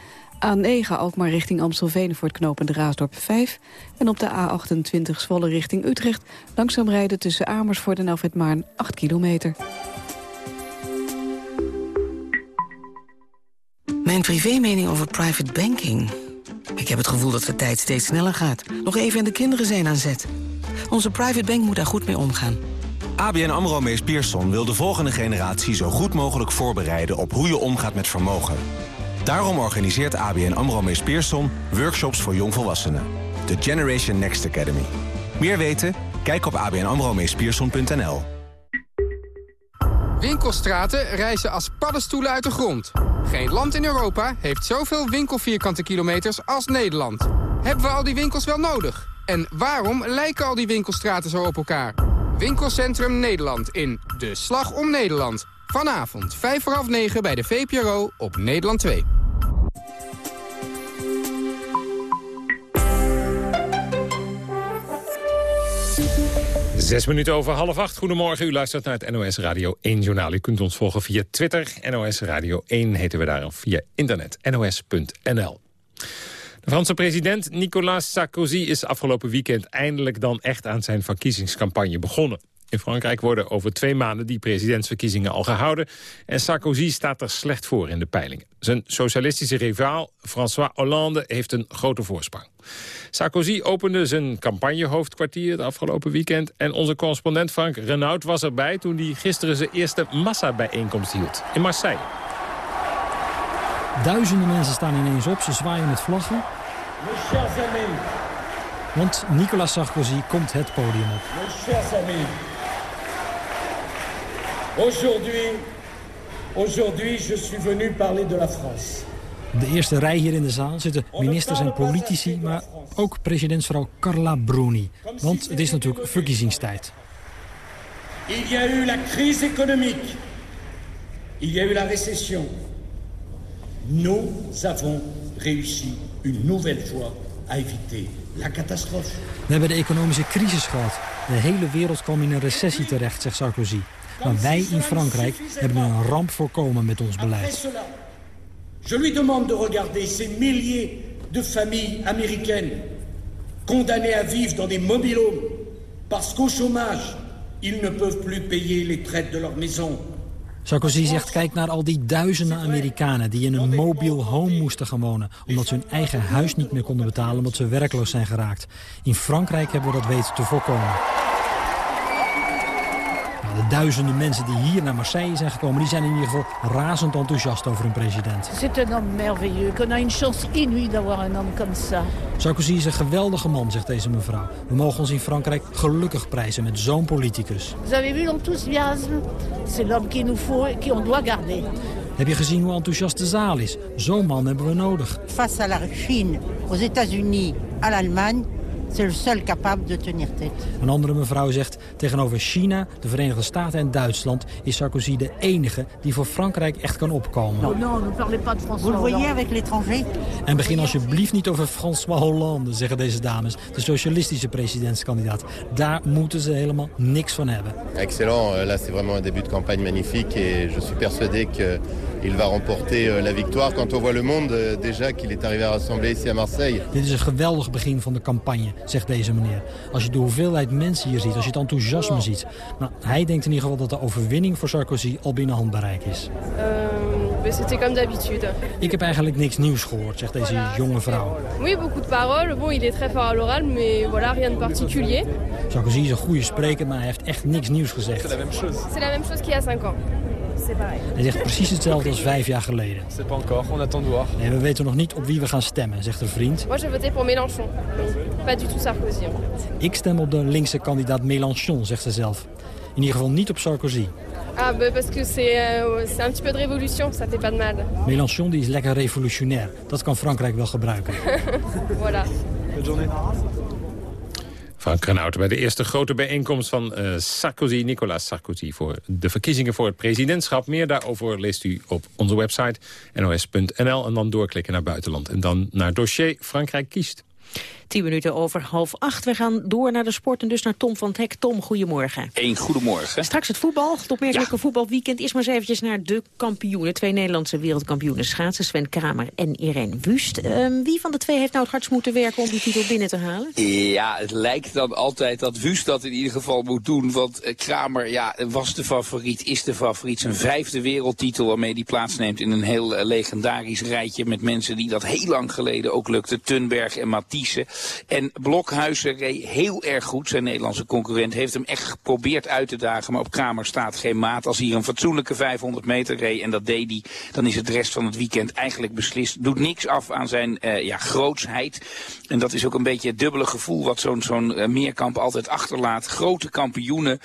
A9 Alkmaar richting Amstelveen voor het knooppunt Raasdorp 5. En op de A28 Zwolle richting Utrecht langzaam rijden tussen Amersfoort en Alfred Maarn 8 kilometer. Mijn privémening over private banking. Ik heb het gevoel dat de tijd steeds sneller gaat. Nog even en de kinderen zijn aan zet. Onze private bank moet daar goed mee omgaan. ABN AMRO Mees Pierson wil de volgende generatie zo goed mogelijk voorbereiden op hoe je omgaat met vermogen. Daarom organiseert ABN AMRO Mees Pierson workshops voor jongvolwassenen. De Generation Next Academy. Meer weten? Kijk op abnamromeespierson.nl. Winkelstraten reizen als paddenstoelen uit de grond. Geen land in Europa heeft zoveel winkelvierkante kilometers als Nederland. Hebben we al die winkels wel nodig? En waarom lijken al die winkelstraten zo op elkaar? Winkelcentrum Nederland in De Slag om Nederland. Vanavond 5 voor half 9 bij de VPRO op Nederland 2. Zes minuten over half acht. Goedemorgen, u luistert naar het NOS Radio 1 Journaal. U kunt ons volgen via Twitter. NOS Radio 1 heten we daar. Of via internet. NOS.nl. De Franse president Nicolas Sarkozy is afgelopen weekend eindelijk dan echt aan zijn verkiezingscampagne begonnen. In Frankrijk worden over twee maanden die presidentsverkiezingen al gehouden. En Sarkozy staat er slecht voor in de peilingen. Zijn socialistische rivaal François Hollande heeft een grote voorsprong. Sarkozy opende zijn campagnehoofdkwartier het afgelopen weekend. En onze correspondent Frank Renaud was erbij toen hij gisteren zijn eerste massabijeenkomst hield. In Marseille. Duizenden mensen staan ineens op, ze zwaaien met vlaggen. Want Nicolas Sarkozy komt het podium op. Aujourd'hui, aujourd'hui, je suis venu parler de la France. Op de eerste rij hier in de zaal zitten ministers en politici, maar ook presidentsvrouw Carla Bruni. Want het is natuurlijk verkiezingstijd. Il y a eu la crise économique. Il y a eu la récession. Nous avons réussi une nouvelle fois à éviter la catastrophe. We hebben de economische crisis gehad. De hele wereld kwam in een recessie terecht, zegt Sarkozy. Maar wij in Frankrijk hebben een ramp voorkomen met ons beleid. Je lui demande de regarder ces milliers de familles américaines condamnées à vivre dans des mobilhomes parce qu'au chômage, ils ne peuvent plus payer les traites de leur maison. Sarkozy zegt, kijk naar al die duizenden Amerikanen die in een mobile home moesten gaan wonen. Omdat ze hun eigen huis niet meer konden betalen omdat ze werkloos zijn geraakt. In Frankrijk hebben we dat weten te voorkomen. De duizenden mensen die hier naar Marseille zijn gekomen... die zijn in ieder geval razend enthousiast over hun president. C'est un homme merveilleux, qu'on a une chance inouïe d'avoir un homme comme ça. Sarkozy is een geweldige man, zegt deze mevrouw. We mogen ons in Frankrijk gelukkig prijzen met zo'n politicus. Vous avez vu l'enthousiasme C'est l'homme qu'il nous faut et qu'on doit garder. Heb je gezien hoe enthousiast de zaal is? Zo'n man hebben we nodig. Face à la Chine, aux États-Unis, à l'Allemagne, C'est le seul capable de tenir tête. Een andere mevrouw zegt, tegenover China, de Verenigde Staten en Duitsland... is Sarkozy de enige die voor Frankrijk echt kan opkomen. Non, non, ne parlez pas de François Vous le voyez avec l'étranger En begin alsjeblieft niet over François Hollande, zeggen deze dames. De socialistische presidentskandidaat. Daar moeten ze helemaal niks van hebben. Excellent, Euh, là c'est vraiment un début de campagne magnifique et je suis persuadé qu'il va remporter euh, la victoire. Quand on voit le monde, euh, déjà qu'il est arrivé à rassembler ici à Marseille. Dit is een geweldig begin van de campagne, zegt deze meneer. Als je de hoeveelheid mensen hier ziet, als je het enthousiasme ziet. Nou, hij denkt in ieder geval dat de overwinning voor Sarkozy al binnen handbereik is. Euh, C'était comme d'habitude. Ik heb eigenlijk niks nieuws gehoord, zegt deze jonge vrouw. Oui, beaucoup de paroles. Bon, il est très fort à l'oral, mais voilà, rien de particulier. Sarkozy is een goede spreker, maar hij heeft echt niks nieuws gezegd. C'est la même chose qu'il y a 5 ans. Hij zegt precies hetzelfde als vijf jaar geleden. C'est pas encore, on attend de voir. Nee, we weten nog niet op wie we gaan stemmen, zegt een vriend. Moi, j'ai voté pour Mélenchon. Pas du tout Sarkozy. en fait. Ik stem op de linkse kandidaat Mélenchon, zegt ze zelf. In ieder geval niet op Sarkozy. Ah, bah, parce que c'est euh, c'est un petit peu de révolution, ça fait pas de mal. Mélenchon die is lekker revolutionair. Dat kan Frankrijk wel gebruiken. voilà. Frank Renaud bij de eerste grote bijeenkomst van eh, Sarkozy, Nicolas Sarkozy... voor de verkiezingen voor het presidentschap. Meer daarover leest u op onze website nos.nl... en dan doorklikken naar buitenland. En dan naar dossier Frankrijk kiest. Tien minuten over half acht. We gaan door naar de sport en dus naar Tom van het Hek. Tom, goedemorgen. Eén goedemorgen. Straks het voetbal, het opmerkelijke voetbalweekend. Eerst maar eens eventjes naar de kampioenen. Twee Nederlandse wereldkampioenen schaatsen. Sven Kramer en Irene Wust. Ehm, wie van de twee heeft nou het hardst moeten werken om die titel binnen te halen? Ja, het lijkt dan altijd dat Wust dat in ieder geval moet doen. Want eh, Kramer ja, was de favoriet, is de favoriet. Zijn vijfde wereldtitel waarmee hij plaatsneemt in een heel eh, legendarisch rijtje... met mensen die dat heel lang geleden ook lukte. Tunberg en Matisse. En Blokhuizen reed heel erg goed. Zijn Nederlandse concurrent heeft hem echt geprobeerd uit te dagen. Maar op Kramer staat geen maat. Als hij een fatsoenlijke 500 meter reed, en dat deed hij... dan is het rest van het weekend eigenlijk beslist. Doet niks af aan zijn eh, ja, grootsheid. En dat is ook een beetje het dubbele gevoel wat zo'n zo'n eh, meerkamp altijd achterlaat. Grote kampioenen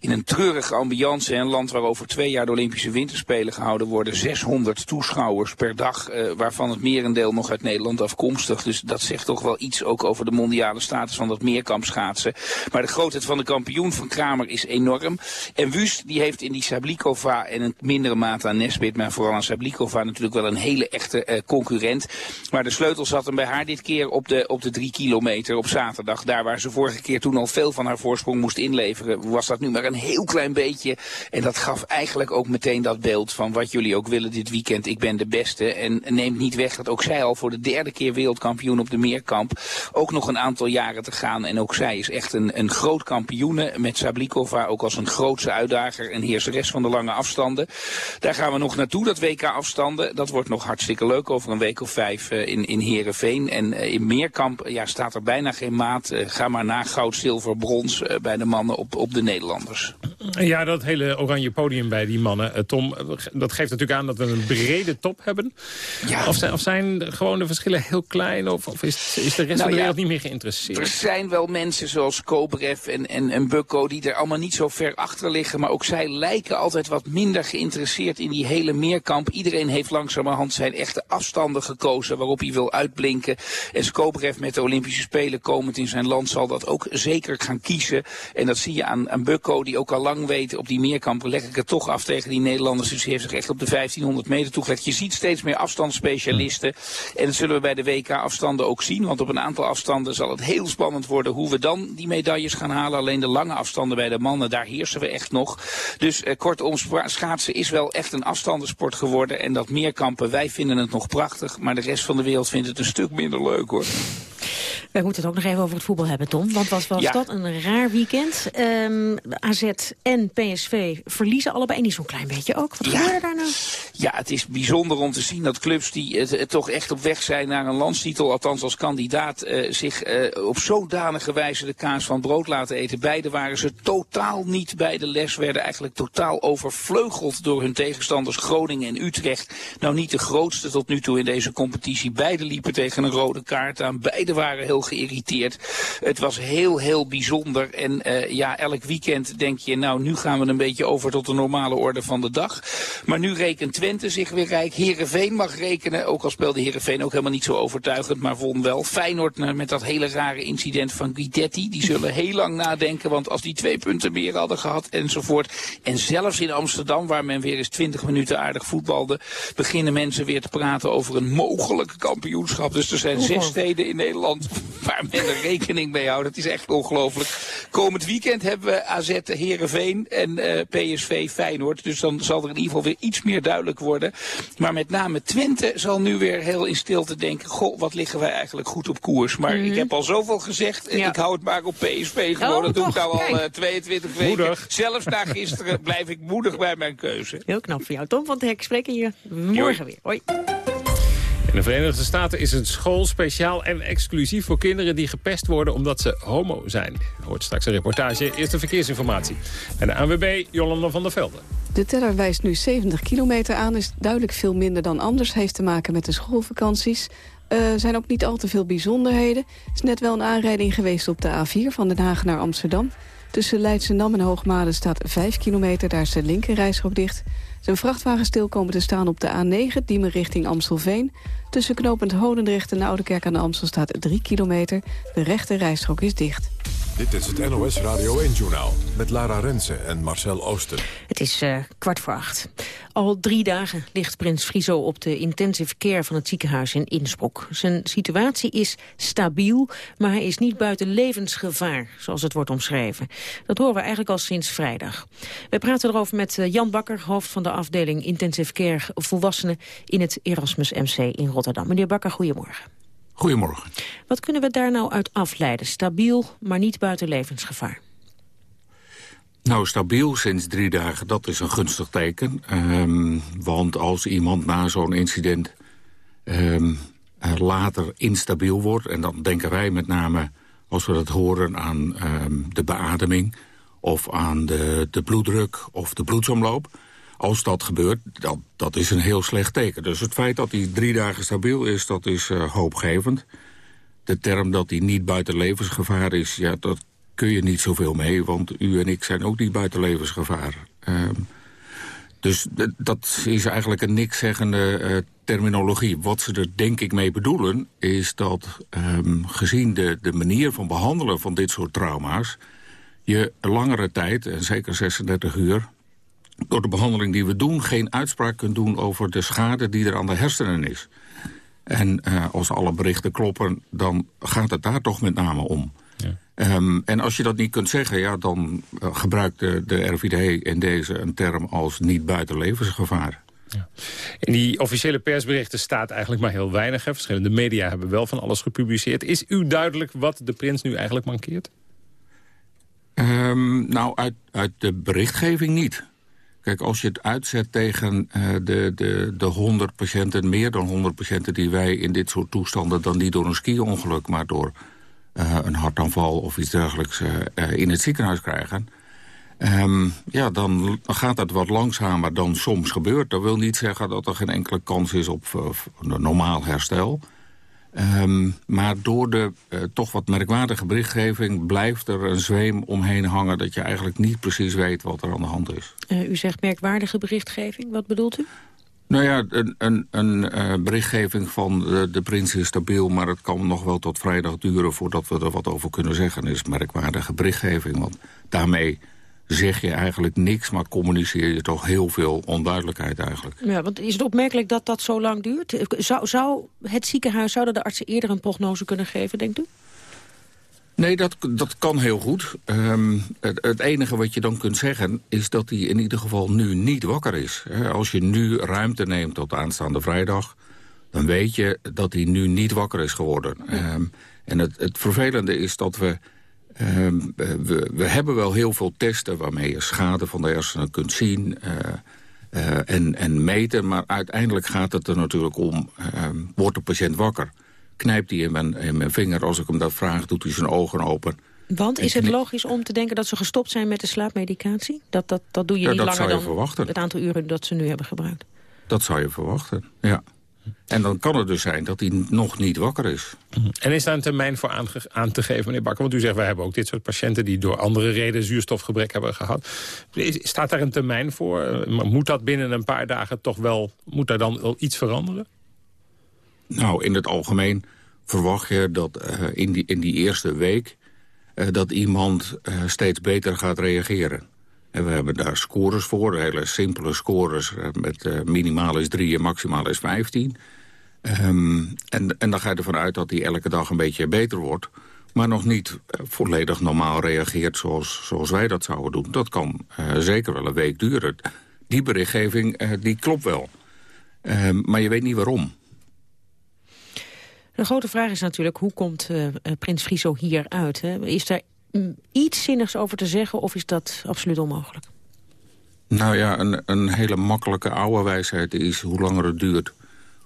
in een treurige ambiance. Een land waar over twee jaar de Olympische Winterspelen gehouden worden. 600 toeschouwers per dag, eh, waarvan het merendeel nog uit Nederland afkomstig. Dus dat zegt toch wel iets ook over de mondiale status van dat meerkamp schaatsen. Maar de grootheid van de kampioen van Kramer is enorm. En Wust die heeft in die Sablikova en een mindere mate aan Nesbit, maar vooral aan Sablikova natuurlijk wel een hele echte eh, concurrent. Maar de sleutel zat hem bij haar dit keer op de, op de drie kilometer op zaterdag. Daar waar ze vorige keer toen al veel van haar voorsprong moest inleveren, was dat nu maar een heel klein beetje. En dat gaf eigenlijk ook meteen dat beeld van wat jullie ook willen dit weekend. Ik ben de beste. En neemt niet weg dat ook zij al voor de derde keer wereldkampioen op de meerkamp ook nog een aantal jaren te gaan. En ook zij is echt een, een groot kampioene met Sablikova ook als een grootse uitdager en heerseres van de lange afstanden. Daar gaan we nog naartoe, dat WK afstanden. Dat wordt nog hartstikke leuk over een week of vijf uh, in, in Heerenveen. En uh, in Meerkamp ja, staat er bijna geen maat. Uh, ga maar na goud, zilver, brons bij de mannen op, op de Nederlanders. Ja, dat hele oranje podium bij die mannen. Tom, dat geeft natuurlijk aan dat we een brede top hebben. Ja. Of, zijn, of zijn gewoon de verschillen heel klein? Of, of is, is de rest nou, de wereld niet meer geïnteresseerd? Er zijn wel mensen zoals Kobrev en, en, en Bukko die er allemaal niet zo ver achter liggen. Maar ook zij lijken altijd wat minder geïnteresseerd in die hele meerkamp. Iedereen heeft langzamerhand zijn echte afstanden gekozen waarop hij wil uitblinken. En Skobrev met de Olympische Spelen komend in zijn land zal dat ook zeker gaan kiezen. En dat zie je aan, aan Bukko die ook al lang weet op die meerkamp leg ik het toch af tegen die Nederlanders. Dus die heeft zich echt op de 1500 meter toegelegd. Je ziet steeds meer afstandsspecialisten. En dat zullen we bij de WK afstanden ook zien. Want op een aantal afstanden zal het heel spannend worden hoe we dan die medailles gaan halen. Alleen de lange afstanden bij de mannen, daar heersen we echt nog. Dus eh, kortom, schaatsen is wel echt een afstandensport geworden. En dat meerkampen, wij vinden het nog prachtig. Maar de rest van de wereld vindt het een stuk minder leuk hoor. Wij moeten het ook nog even over het voetbal hebben, Tom. Want was Ja. dat? Een raar weekend. Ehm, AZ en PSV verliezen allebei niet zo'n klein beetje ook. Wat gebeurde daar nou? Ja, het is bijzonder om te zien dat clubs die het, het toch echt op weg zijn naar een landstitel, althans als kandidaat, eh, zich eh, op zodanige wijze de kaas van brood laten eten. Beide waren ze totaal niet bij de les, werden eigenlijk totaal overvleugeld door hun tegenstanders Groningen en Utrecht. Nou niet de grootste tot nu toe in deze competitie. Beide liepen tegen een rode kaart aan. Beide waren heel geïrriteerd. Het was heel, heel bijzonder. En eh, ja, elk weekend denk je, nou nu gaan we een beetje over tot de normale orde van de dag. Maar nu rekent Twente zich weer rijk. Herenveen mag rekenen, ook al speelde Herenveen ook helemaal niet zo overtuigend, maar won wel. Feyenoord eh, met dat hele rare incident van Guidetti, die zullen heel lang nadenken, want als die twee punten meer hadden gehad enzovoort. En zelfs in Amsterdam, waar men weer eens 20 minuten aardig voetbalde, beginnen mensen weer te praten over een mogelijke kampioenschap. Dus er zijn zes steden in Nederland waar men er rekening mee houdt. Het is echt ongelooflijk. Komend weekend hebben we AZ Herenveen en uh, PSV Feyenoord. Dus dan zal er in ieder geval weer iets meer duidelijk worden. Maar met name Twente zal nu weer heel in stilte denken... goh, wat liggen wij eigenlijk goed op koers. Maar ik heb al zoveel gezegd, ik hou het maar op PSV gewoon. Oh, dat doe ik nou al kijk. uh, 22 weken. Moedig. Zelfs na gisteren blijf ik moedig bij mijn keuze. Heel knap voor jou. Tom van het Hek spreken je morgen weer. Hoi. In de Verenigde Staten is een school speciaal en exclusief voor kinderen die gepest worden omdat ze homo zijn. Hoort straks een reportage. Eerste verkeersinformatie. En de ANWB Jolanda van der Velde. De teller wijst nu 70 kilometer aan, is duidelijk veel minder dan anders. Heeft te maken met de schoolvakanties. Er zijn ook niet al te veel bijzonderheden. Er is net wel een aanrijding geweest op de A4 van Den Haag naar Amsterdam. Tussen Leidschendam en Hoogmade staat 5 kilometer, daar is de linkerrijstrook dicht. Een vrachtwagen stil komen te staan op de A9, Diemen richting Amstelveen. Tussen knooppunt Hodendrecht en Oudekerk aan de Amstel staat 3 kilometer. De rechter rijstrook is dicht. Dit is het NOS Radio 1-journaal met Lara Rensen en Marcel Ooster. Het is eh, kwart voor acht. Al drie dagen ligt prins Friso op de intensive care van het ziekenhuis in Innsbruck. Zijn situatie is stabiel, maar hij is niet buiten levensgevaar, zoals het wordt omschreven. Dat horen we eigenlijk al sinds vrijdag. Wij praten erover met eh, Jan Bakker, hoofd van de afdeling intensive care volwassenen in het Erasmus MC in Rotterdam. Meneer Bakker, goedemorgen. Goedemorgen. Wat kunnen we daar nou uit afleiden? Stabiel, maar niet buiten levensgevaar. Nou, stabiel sinds drie dagen, dat is een gunstig teken. Ehm, want als iemand na zo'n incident ehm, eh, later instabiel wordt... en dan denken wij met name, als we dat horen, aan ehm, de beademing... of aan de, de bloeddruk of de bloedsomloop... Als dat gebeurt, dat, dat is een heel slecht teken. Dus het feit dat hij drie dagen stabiel is, dat is uh, hoopgevend. De term dat hij niet buiten levensgevaar is, ja, dat kun je niet zoveel mee. Want u en ik zijn ook niet buiten levensgevaar. Uh, dus dat is eigenlijk een nikszeggende uh, terminologie. Wat ze er denk ik mee bedoelen, is dat um, gezien de, de manier van behandelen van dit soort trauma's... je langere tijd, en zeker 36 uur door de behandeling die we doen... geen uitspraak kunt doen over de schade die er aan de hersenen is. En uh, als alle berichten kloppen, dan gaat het daar toch met name om. Ja. Um, en als je dat niet kunt zeggen, ja, dan uh, gebruikt de, de RVD in deze een term als niet buiten levensgevaar. Ja. In die officiële persberichten staat eigenlijk maar heel weinig. Hè. Verschillende media hebben wel van alles gepubliceerd. Is u duidelijk wat de prins nu eigenlijk mankeert? Um, nou, uit, uit de berichtgeving niet. Kijk, als je het uitzet tegen uh, de, de, de 100 patiënten, meer dan 100 patiënten... die wij in dit soort toestanden dan niet door een ski-ongeluk... maar door uh, een hartaanval of iets dergelijks uh, in het ziekenhuis krijgen... Um, ja, dan gaat dat wat langzamer dan soms gebeurt. Dat wil niet zeggen dat er geen enkele kans is op normaal herstel... Um, maar door de uh, toch wat merkwaardige berichtgeving... blijft er een zweem omheen hangen... dat je eigenlijk niet precies weet wat er aan de hand is. Uh, u zegt merkwaardige berichtgeving. Wat bedoelt u? Nou ja, een, een, een uh, berichtgeving van de, de prins is stabiel... maar het kan nog wel tot vrijdag duren voordat we er wat over kunnen zeggen. is merkwaardige berichtgeving, want daarmee zeg je eigenlijk niks... maar communiceer je toch heel veel onduidelijkheid eigenlijk. Ja, want is het opmerkelijk dat dat zo lang duurt? Zou, zou het ziekenhuis, zouden de artsen eerder een prognose kunnen geven, denkt u? Nee, dat, dat kan heel goed. Um, het, het, enige wat je dan kunt zeggen is dat hij in ieder geval nu niet wakker is. Als je nu ruimte neemt tot aanstaande vrijdag... dan weet je dat hij nu niet wakker is geworden. Um, en het, het vervelende is dat we... Um, we, we, hebben wel heel veel testen waarmee je schade van de hersenen kunt zien... Uh, uh, en, en meten, maar uiteindelijk gaat het er natuurlijk om... wordt de patiënt wakker? knijpt hij in mijn, in mijn vinger. Als ik hem dat vraag, doet hij zijn ogen open. Want is het logisch om te denken dat ze gestopt zijn met de slaapmedicatie? Dat, dat, dat doe je ja, niet dat langer zou je dan verwachten. het aantal uren dat ze nu hebben gebruikt? Dat zou je verwachten, ja. En dan kan het dus zijn dat hij nog niet wakker is. En is daar een termijn voor aan te geven, meneer Bakker? Want u zegt, wij hebben ook dit soort patiënten... die door andere redenen zuurstofgebrek hebben gehad. Staat daar een termijn voor? Eh, moet dat binnen een paar dagen toch wel... moet daar dan wel iets veranderen? Nou, in het algemeen verwacht je dat uh, in, die, in die eerste week... Uh, dat iemand uh, steeds beter gaat reageren. En we hebben daar scores voor, hele simpele scores... met minimaal is 3 en maximaal is 15. Um, en, en dan ga je ervan uit dat hij elke dag een beetje beter wordt... maar nog niet volledig normaal reageert zoals, zoals wij dat zouden doen. Dat kan zeker wel een week duren. Die berichtgeving die klopt wel. Um, maar je weet niet waarom. De grote vraag is natuurlijk, hoe komt prins Friso hier uit? Hè? Is mm, iets zinnigs over te zeggen of is dat absoluut onmogelijk? Nou ja, een, een hele makkelijke oude wijsheid is... hoe langer het duurt,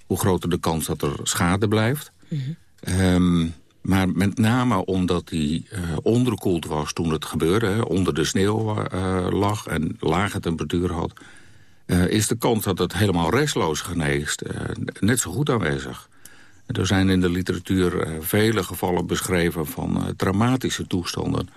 hoe groter de kans dat er schade blijft. Mm -hmm. um, maar met name omdat hij uh, onderkoeld was toen het gebeurde... Hè, onder de sneeuw uh, lag en lage temperatuur had... Uh, is de kans dat het helemaal restloos geneest net zo goed aanwezig. Er zijn in de literatuur uh, vele gevallen beschreven van uh, traumatische toestanden...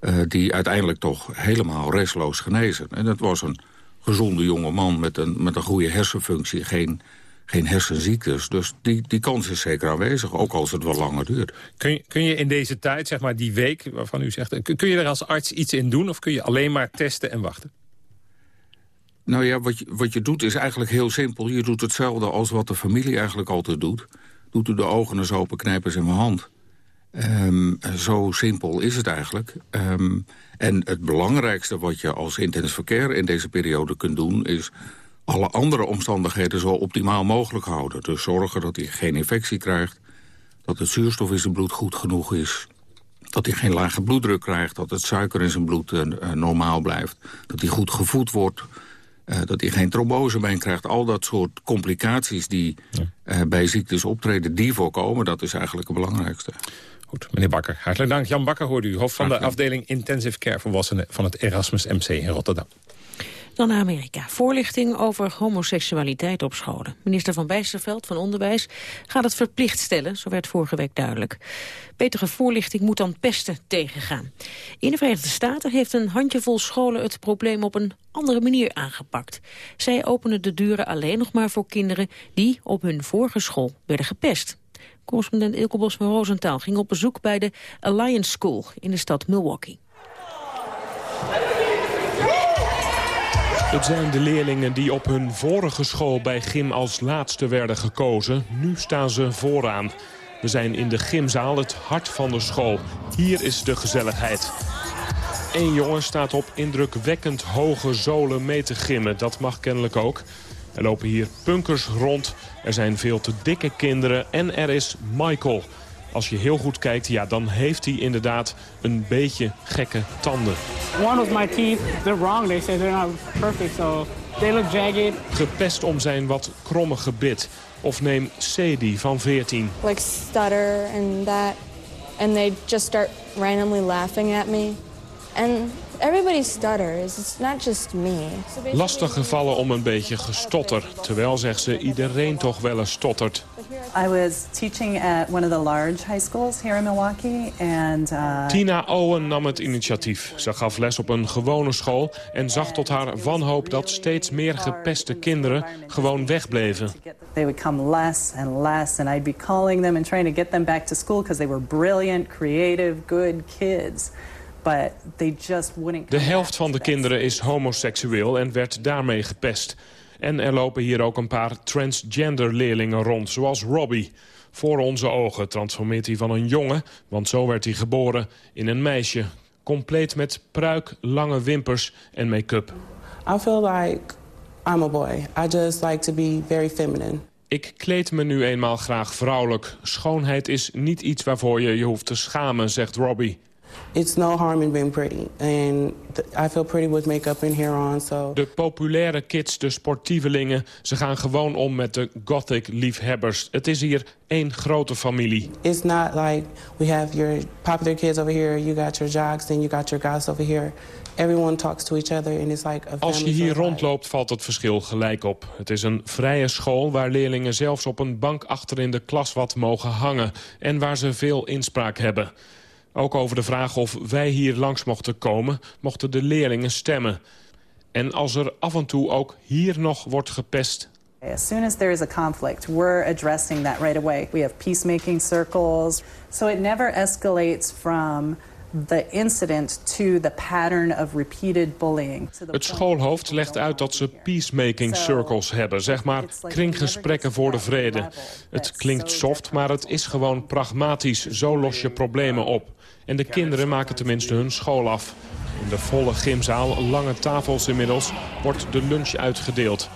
Uh, die uiteindelijk toch helemaal restloos genezen. En dat was een gezonde jonge man met een, met een goede hersenfunctie, geen, geen hersenziektes. Dus die, die kans is zeker aanwezig, ook als het wel langer duurt. Kun je, kun je in deze tijd, zeg maar die week waarvan u zegt... kun je er als arts iets in doen of kun je alleen maar testen en wachten? Nou ja, wat je, wat je doet is eigenlijk heel simpel. Je doet hetzelfde als wat de familie eigenlijk altijd doet doet u de ogen eens open, knijpen ze in mijn hand. Um, zo simpel is het eigenlijk. Um, en het belangrijkste wat je als intensive verkeer in deze periode kunt doen... is alle andere omstandigheden zo optimaal mogelijk houden. Dus zorgen dat hij geen infectie krijgt... dat het zuurstof in zijn bloed goed genoeg is... dat hij geen lage bloeddruk krijgt... dat het suiker in zijn bloed uh, normaal blijft... dat hij goed gevoed wordt... Uh, dat hij geen trombose bij krijgt. Al dat soort complicaties die ja. uh, bij ziektes optreden, die voorkomen. Dat is eigenlijk het belangrijkste. Goed, meneer Bakker. Hartelijk dank. Jan Bakker hoorde u, hoofd van de afdeling Intensive Care Volwassenen van het Erasmus MC in Rotterdam. Dan naar Amerika. Voorlichting over homoseksualiteit op scholen. Minister Van Bijsterveld van Onderwijs gaat het verplicht stellen, zo werd vorige week duidelijk. Betere voorlichting moet dan pesten tegengaan. In de Verenigde Staten heeft een handjevol scholen het probleem op een andere manier aangepakt. Zij openen de deuren alleen nog maar voor kinderen die op hun vorige school werden gepest. Correspondent Ilke Bos van ging op bezoek bij de Alliance School in de stad Milwaukee. Het zijn de leerlingen die op hun vorige school bij gym als laatste werden gekozen. Nu staan ze vooraan. We zijn in de gymzaal, het hart van de school. Hier is de gezelligheid. Eén jongen staat op indrukwekkend hoge zolen mee te gimmen. Dat mag kennelijk ook. Er lopen hier punkers rond. Er zijn veel te dikke kinderen. En er is Michael. Als je heel goed kijkt, ja, dan heeft hij inderdaad een beetje gekke tanden. One of my teeth, they're wrong. They say they're not perfect, so they look jagged. Gepest om zijn wat kromme gebit. Of neem Sadie van 14. Like stutter and that. And they just start randomly laughing at me. And everybody stutters. It's not just me. Lastig gevallen om een beetje gestotter. Terwijl, zegt ze, iedereen toch wel eens stottert. I was teaching at one of the large high schools here in Milwaukee. And, uh... Tina Owen nam het initiatief. Ze gaf les op een gewone school en zag tot haar wanhoop dat steeds meer gepeste kinderen gewoon wegbleven. They would come less and less and I'd be calling them and trying to get them back to school because they were brilliant, creative, good kids. But they just wouldn't de helft van de kinderen is homoseksueel en werd daarmee gepest. En er lopen hier ook een paar transgender leerlingen rond, zoals Robbie. Voor onze ogen transformeert hij van een jongen, want zo werd hij geboren, in een meisje. Compleet met pruik, lange wimpers en make-up. I feel like I'm a boy. I just like to be very feminine. Ik kleed me nu eenmaal graag vrouwelijk. Schoonheid is niet iets waarvoor je je hoeft te schamen, zegt Robbie. It's no harm in being pretty. And I feel pretty with makeup and hair on, so... De populaire kids, de sportievelingen, ze gaan gewoon om met de gothic liefhebbers. Het is hier één grote familie. It's not like we have your popular kids over here, you got your jocks, and you got your goths over here. everyone talks to each other and it's like a Als je hier rondloopt valt het verschil gelijk op. Het is een vrije school waar leerlingen zelfs op een bank achter in de klas wat mogen hangen. En waar ze veel inspraak hebben. Ook over de vraag of wij hier langs mochten komen, mochten de leerlingen stemmen. En als er af en toe ook hier nog wordt gepest... As soon as there is a conflict, we're addressing that right away. We have peacemaking circles. So it never escalates from the incident to the pattern of repeated bullying. Het schoolhoofd legt uit dat ze peacemaking circles hebben. Zeg maar kringgesprekken voor de vrede. Het klinkt soft, maar het is gewoon pragmatisch. Zo los je problemen op. En de kinderen maken tenminste hun school af. In de volle gymzaal, lange tafels inmiddels, wordt de lunch uitgedeeld.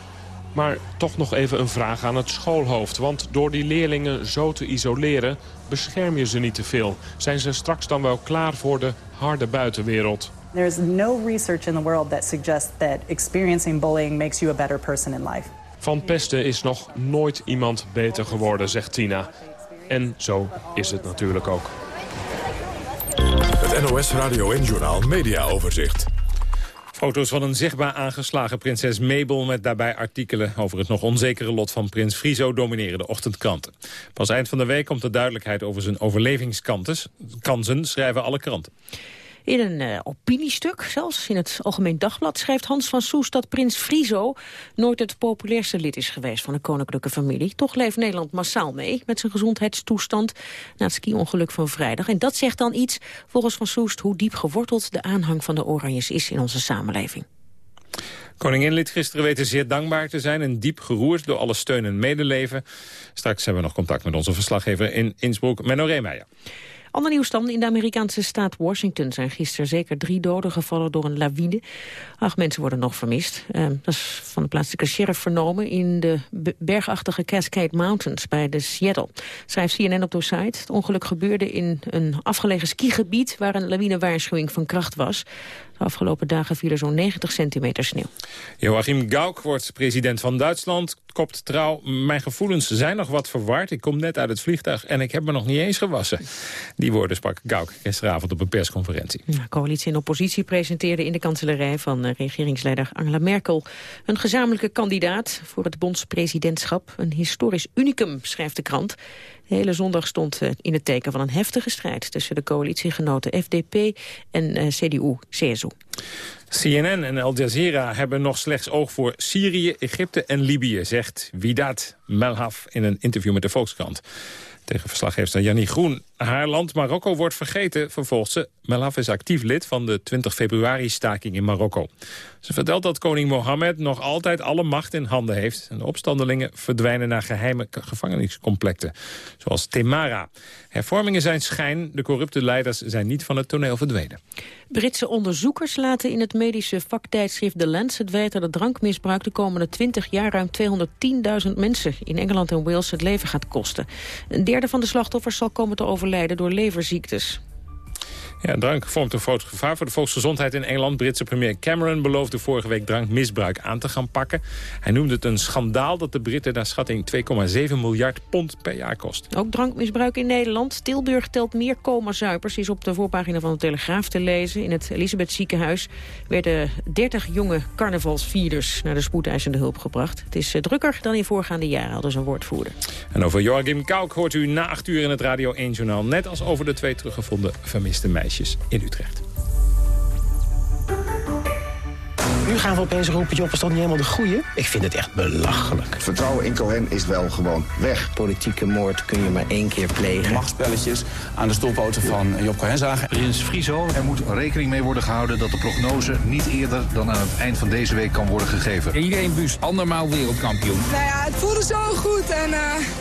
Maar toch nog even een vraag aan het schoolhoofd. Want door die leerlingen zo te isoleren, bescherm je ze niet te veel. Zijn ze straks dan wel klaar voor de harde buitenwereld? There is no research in the world that suggests that experiencing bullying makes you a better person in life. Van pesten is nog nooit iemand beter geworden, zegt Tina. En zo is het natuurlijk ook. Het NOS Radio en Journaal Media Overzicht. Foto's van een zichtbaar aangeslagen prinses Mabel... met daarbij artikelen over het nog onzekere lot van prins Friso... domineren de ochtendkranten. Pas eind van de week komt de duidelijkheid over zijn overlevingskansen... schrijven alle kranten. In een eh, opiniestuk, zelfs in het Algemeen Dagblad... schrijft Hans van Soest dat prins Friso nooit het populairste lid is geweest van de koninklijke familie. Toch leeft Nederland massaal mee met zijn gezondheidstoestand na het ski-ongeluk van vrijdag. En dat zegt dan iets, volgens van Soest, hoe diep geworteld de aanhang van de Oranjes is in onze samenleving. Koningin liet gisteren weten zeer dankbaar te zijn... en diep geroerd door alle steun en medeleven. Straks hebben we nog contact met onze verslaggever in Innsbruck, Menno Reemeijer. Ander nieuws. In de Amerikaanse staat Washington zijn gisteren zeker drie doden gevallen door een lawine. Acht mensen worden nog vermist. Eh, dat is van de plaatselijke sheriff vernomen in de be- bergachtige Cascade Mountains bij de Seattle. Schrijft CNN op de site. Het ongeluk gebeurde in een afgelegen skigebied waar een lawinewaarschuwing van kracht was. De afgelopen dagen viel er zo'n 90 centimeter sneeuw. Joachim Gauck wordt president van Duitsland. Kopt trouw, mijn gevoelens zijn nog wat verward. Ik kom net uit het vliegtuig en ik heb me nog niet eens gewassen. Die woorden sprak Gauck gisteravond op een persconferentie. Ja, coalitie en oppositie presenteerden in de kanselarij van eh, regeringsleider Angela Merkel een gezamenlijke kandidaat voor het bondspresidentschap. Een historisch unicum, schrijft de krant. De hele zondag stond eh, in het teken van een heftige strijd tussen de coalitiegenoten FDP en eh, CDU-CSU. CNN en Al Jazeera hebben nog slechts oog voor Syrië, Egypte en Libië, zegt Widat Melhaf in een interview met de Volkskrant. Tegen verslaggever Jannie Groen. Haar land Marokko wordt vergeten, vervolgt ze. Melhaf is actief lid van de 20 februari-staking in Marokko. Ze vertelt dat koning Mohammed nog altijd alle macht in handen heeft. En de opstandelingen verdwijnen naar geheime gevangeniscomplexen, zoals Temara. Hervormingen zijn schijn, de corrupte leiders zijn niet van het toneel verdwenen. Britse onderzoekers laten in het medische vaktijdschrift The Lancet weten dat drankmisbruik de komende 20 jaar ruim 210.000 mensen in Engeland en Wales het leven gaat kosten. Een derde van de slachtoffers zal komen te overlijden door leverziektes. Ja, drank vormt een groot gevaar voor de volksgezondheid in Engeland. Britse premier Cameron beloofde vorige week drankmisbruik aan te gaan pakken. Hij noemde het een schandaal dat de Britten naar schatting 2,7 miljard pond per jaar kost. Ook drankmisbruik in Nederland. Tilburg telt meer coma-zuipers, is op de voorpagina van de Telegraaf te lezen. In het Elisabeth ziekenhuis werden 30 jonge carnavalsvierders naar de spoedeisende hulp gebracht. Het is eh, drukker dan in voorgaande jaren, hadden ze een woordvoerder. En over Joachim Kauk hoort u na 8 uur in het Radio 1-journaal... net als over de twee teruggevonden vermiste meisjes in Utrecht. Nu gaan we opeens roepen, Job is toch niet helemaal de goeie? Ik vind het echt belachelijk. Vertrouwen in Cohen is wel gewoon weg. Politieke moord kun je maar één keer plegen. Machtspelletjes aan de stolpoten van Job Cohen zagen. Prins Friso, er moet rekening mee worden gehouden dat de prognose niet eerder dan aan het eind van deze week kan worden gegeven. Irene Buus, andermaal wereldkampioen. Nou ja, het voelde zo goed en uh,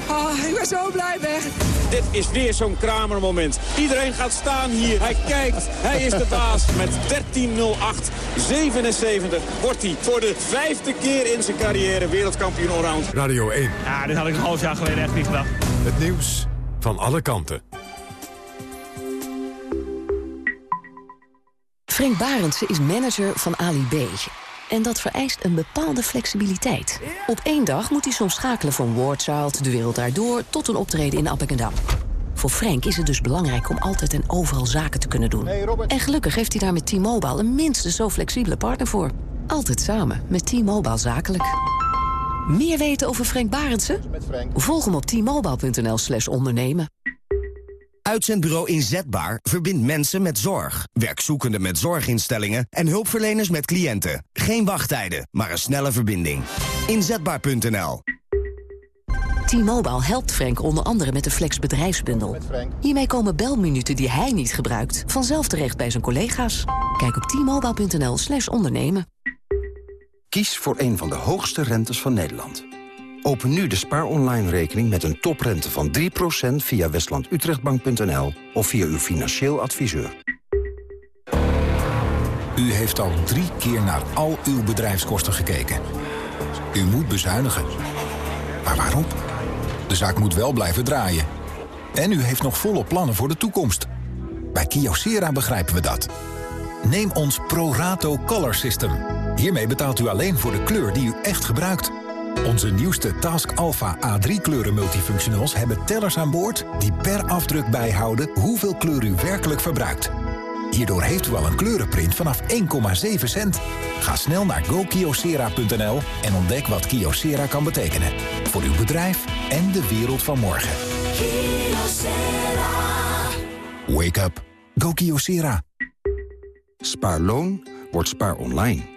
oh, ik ben zo blij weg. Dit is weer zo'n Kramermoment. Iedereen gaat staan hier. Hij kijkt. Hij is de baas met 13.08. 77 wordt hij voor de vijfde keer in zijn carrière wereldkampioen allround. Radio 1. Ja, dit had ik een half jaar geleden echt niet gedacht. Het nieuws van alle kanten. Frank Barendse is manager van Ali B. En dat vereist een bepaalde flexibiliteit. Op één dag moet hij soms schakelen van Wardchild, De Wereld Daardoor... tot een optreden in Appingedam. Voor Frank is het dus belangrijk om altijd en overal zaken te kunnen doen. En gelukkig heeft hij daar met T-Mobile een minstens zo flexibele partner voor. Altijd samen met T-Mobile Zakelijk. Meer weten over Frank Barendse? Volg hem op t-mobile.nl slash ondernemen. Uitzendbureau Inzetbaar verbindt mensen met zorg. Werkzoekenden met zorginstellingen en hulpverleners met cliënten. Geen wachttijden, maar een snelle verbinding. Inzetbaar.nl T-Mobile helpt Frank onder andere met de Flex bedrijfsbundel. Hiermee komen belminuten die hij niet gebruikt... vanzelf terecht bij zijn collega's. Kijk op t-mobile.nl slash ondernemen. Kies voor een van de hoogste rentes van Nederland. Open nu de Spaar Online rekening met een toprente van 3% via westlandutrechtbank.nl of via uw financieel adviseur. U heeft al drie keer naar al uw bedrijfskosten gekeken. U moet bezuinigen. Maar waarom? De zaak moet wel blijven draaien. En u heeft nog volle plannen voor de toekomst. Bij Kyocera begrijpen we dat. Neem ons ProRato Color System. Hiermee betaalt u alleen voor de kleur die u echt gebruikt. Onze nieuwste Task Alpha A3 kleuren multifunctionals hebben tellers aan boord... die per afdruk bijhouden hoeveel kleur u werkelijk verbruikt. Hierdoor heeft u al een kleurenprint vanaf 1,7 cent. Ga snel naar gokiosera.nl en ontdek wat Kiosera kan betekenen. Voor uw bedrijf en de wereld van morgen. Wake up. Go Kyocera. Spaarloon wordt spaar online.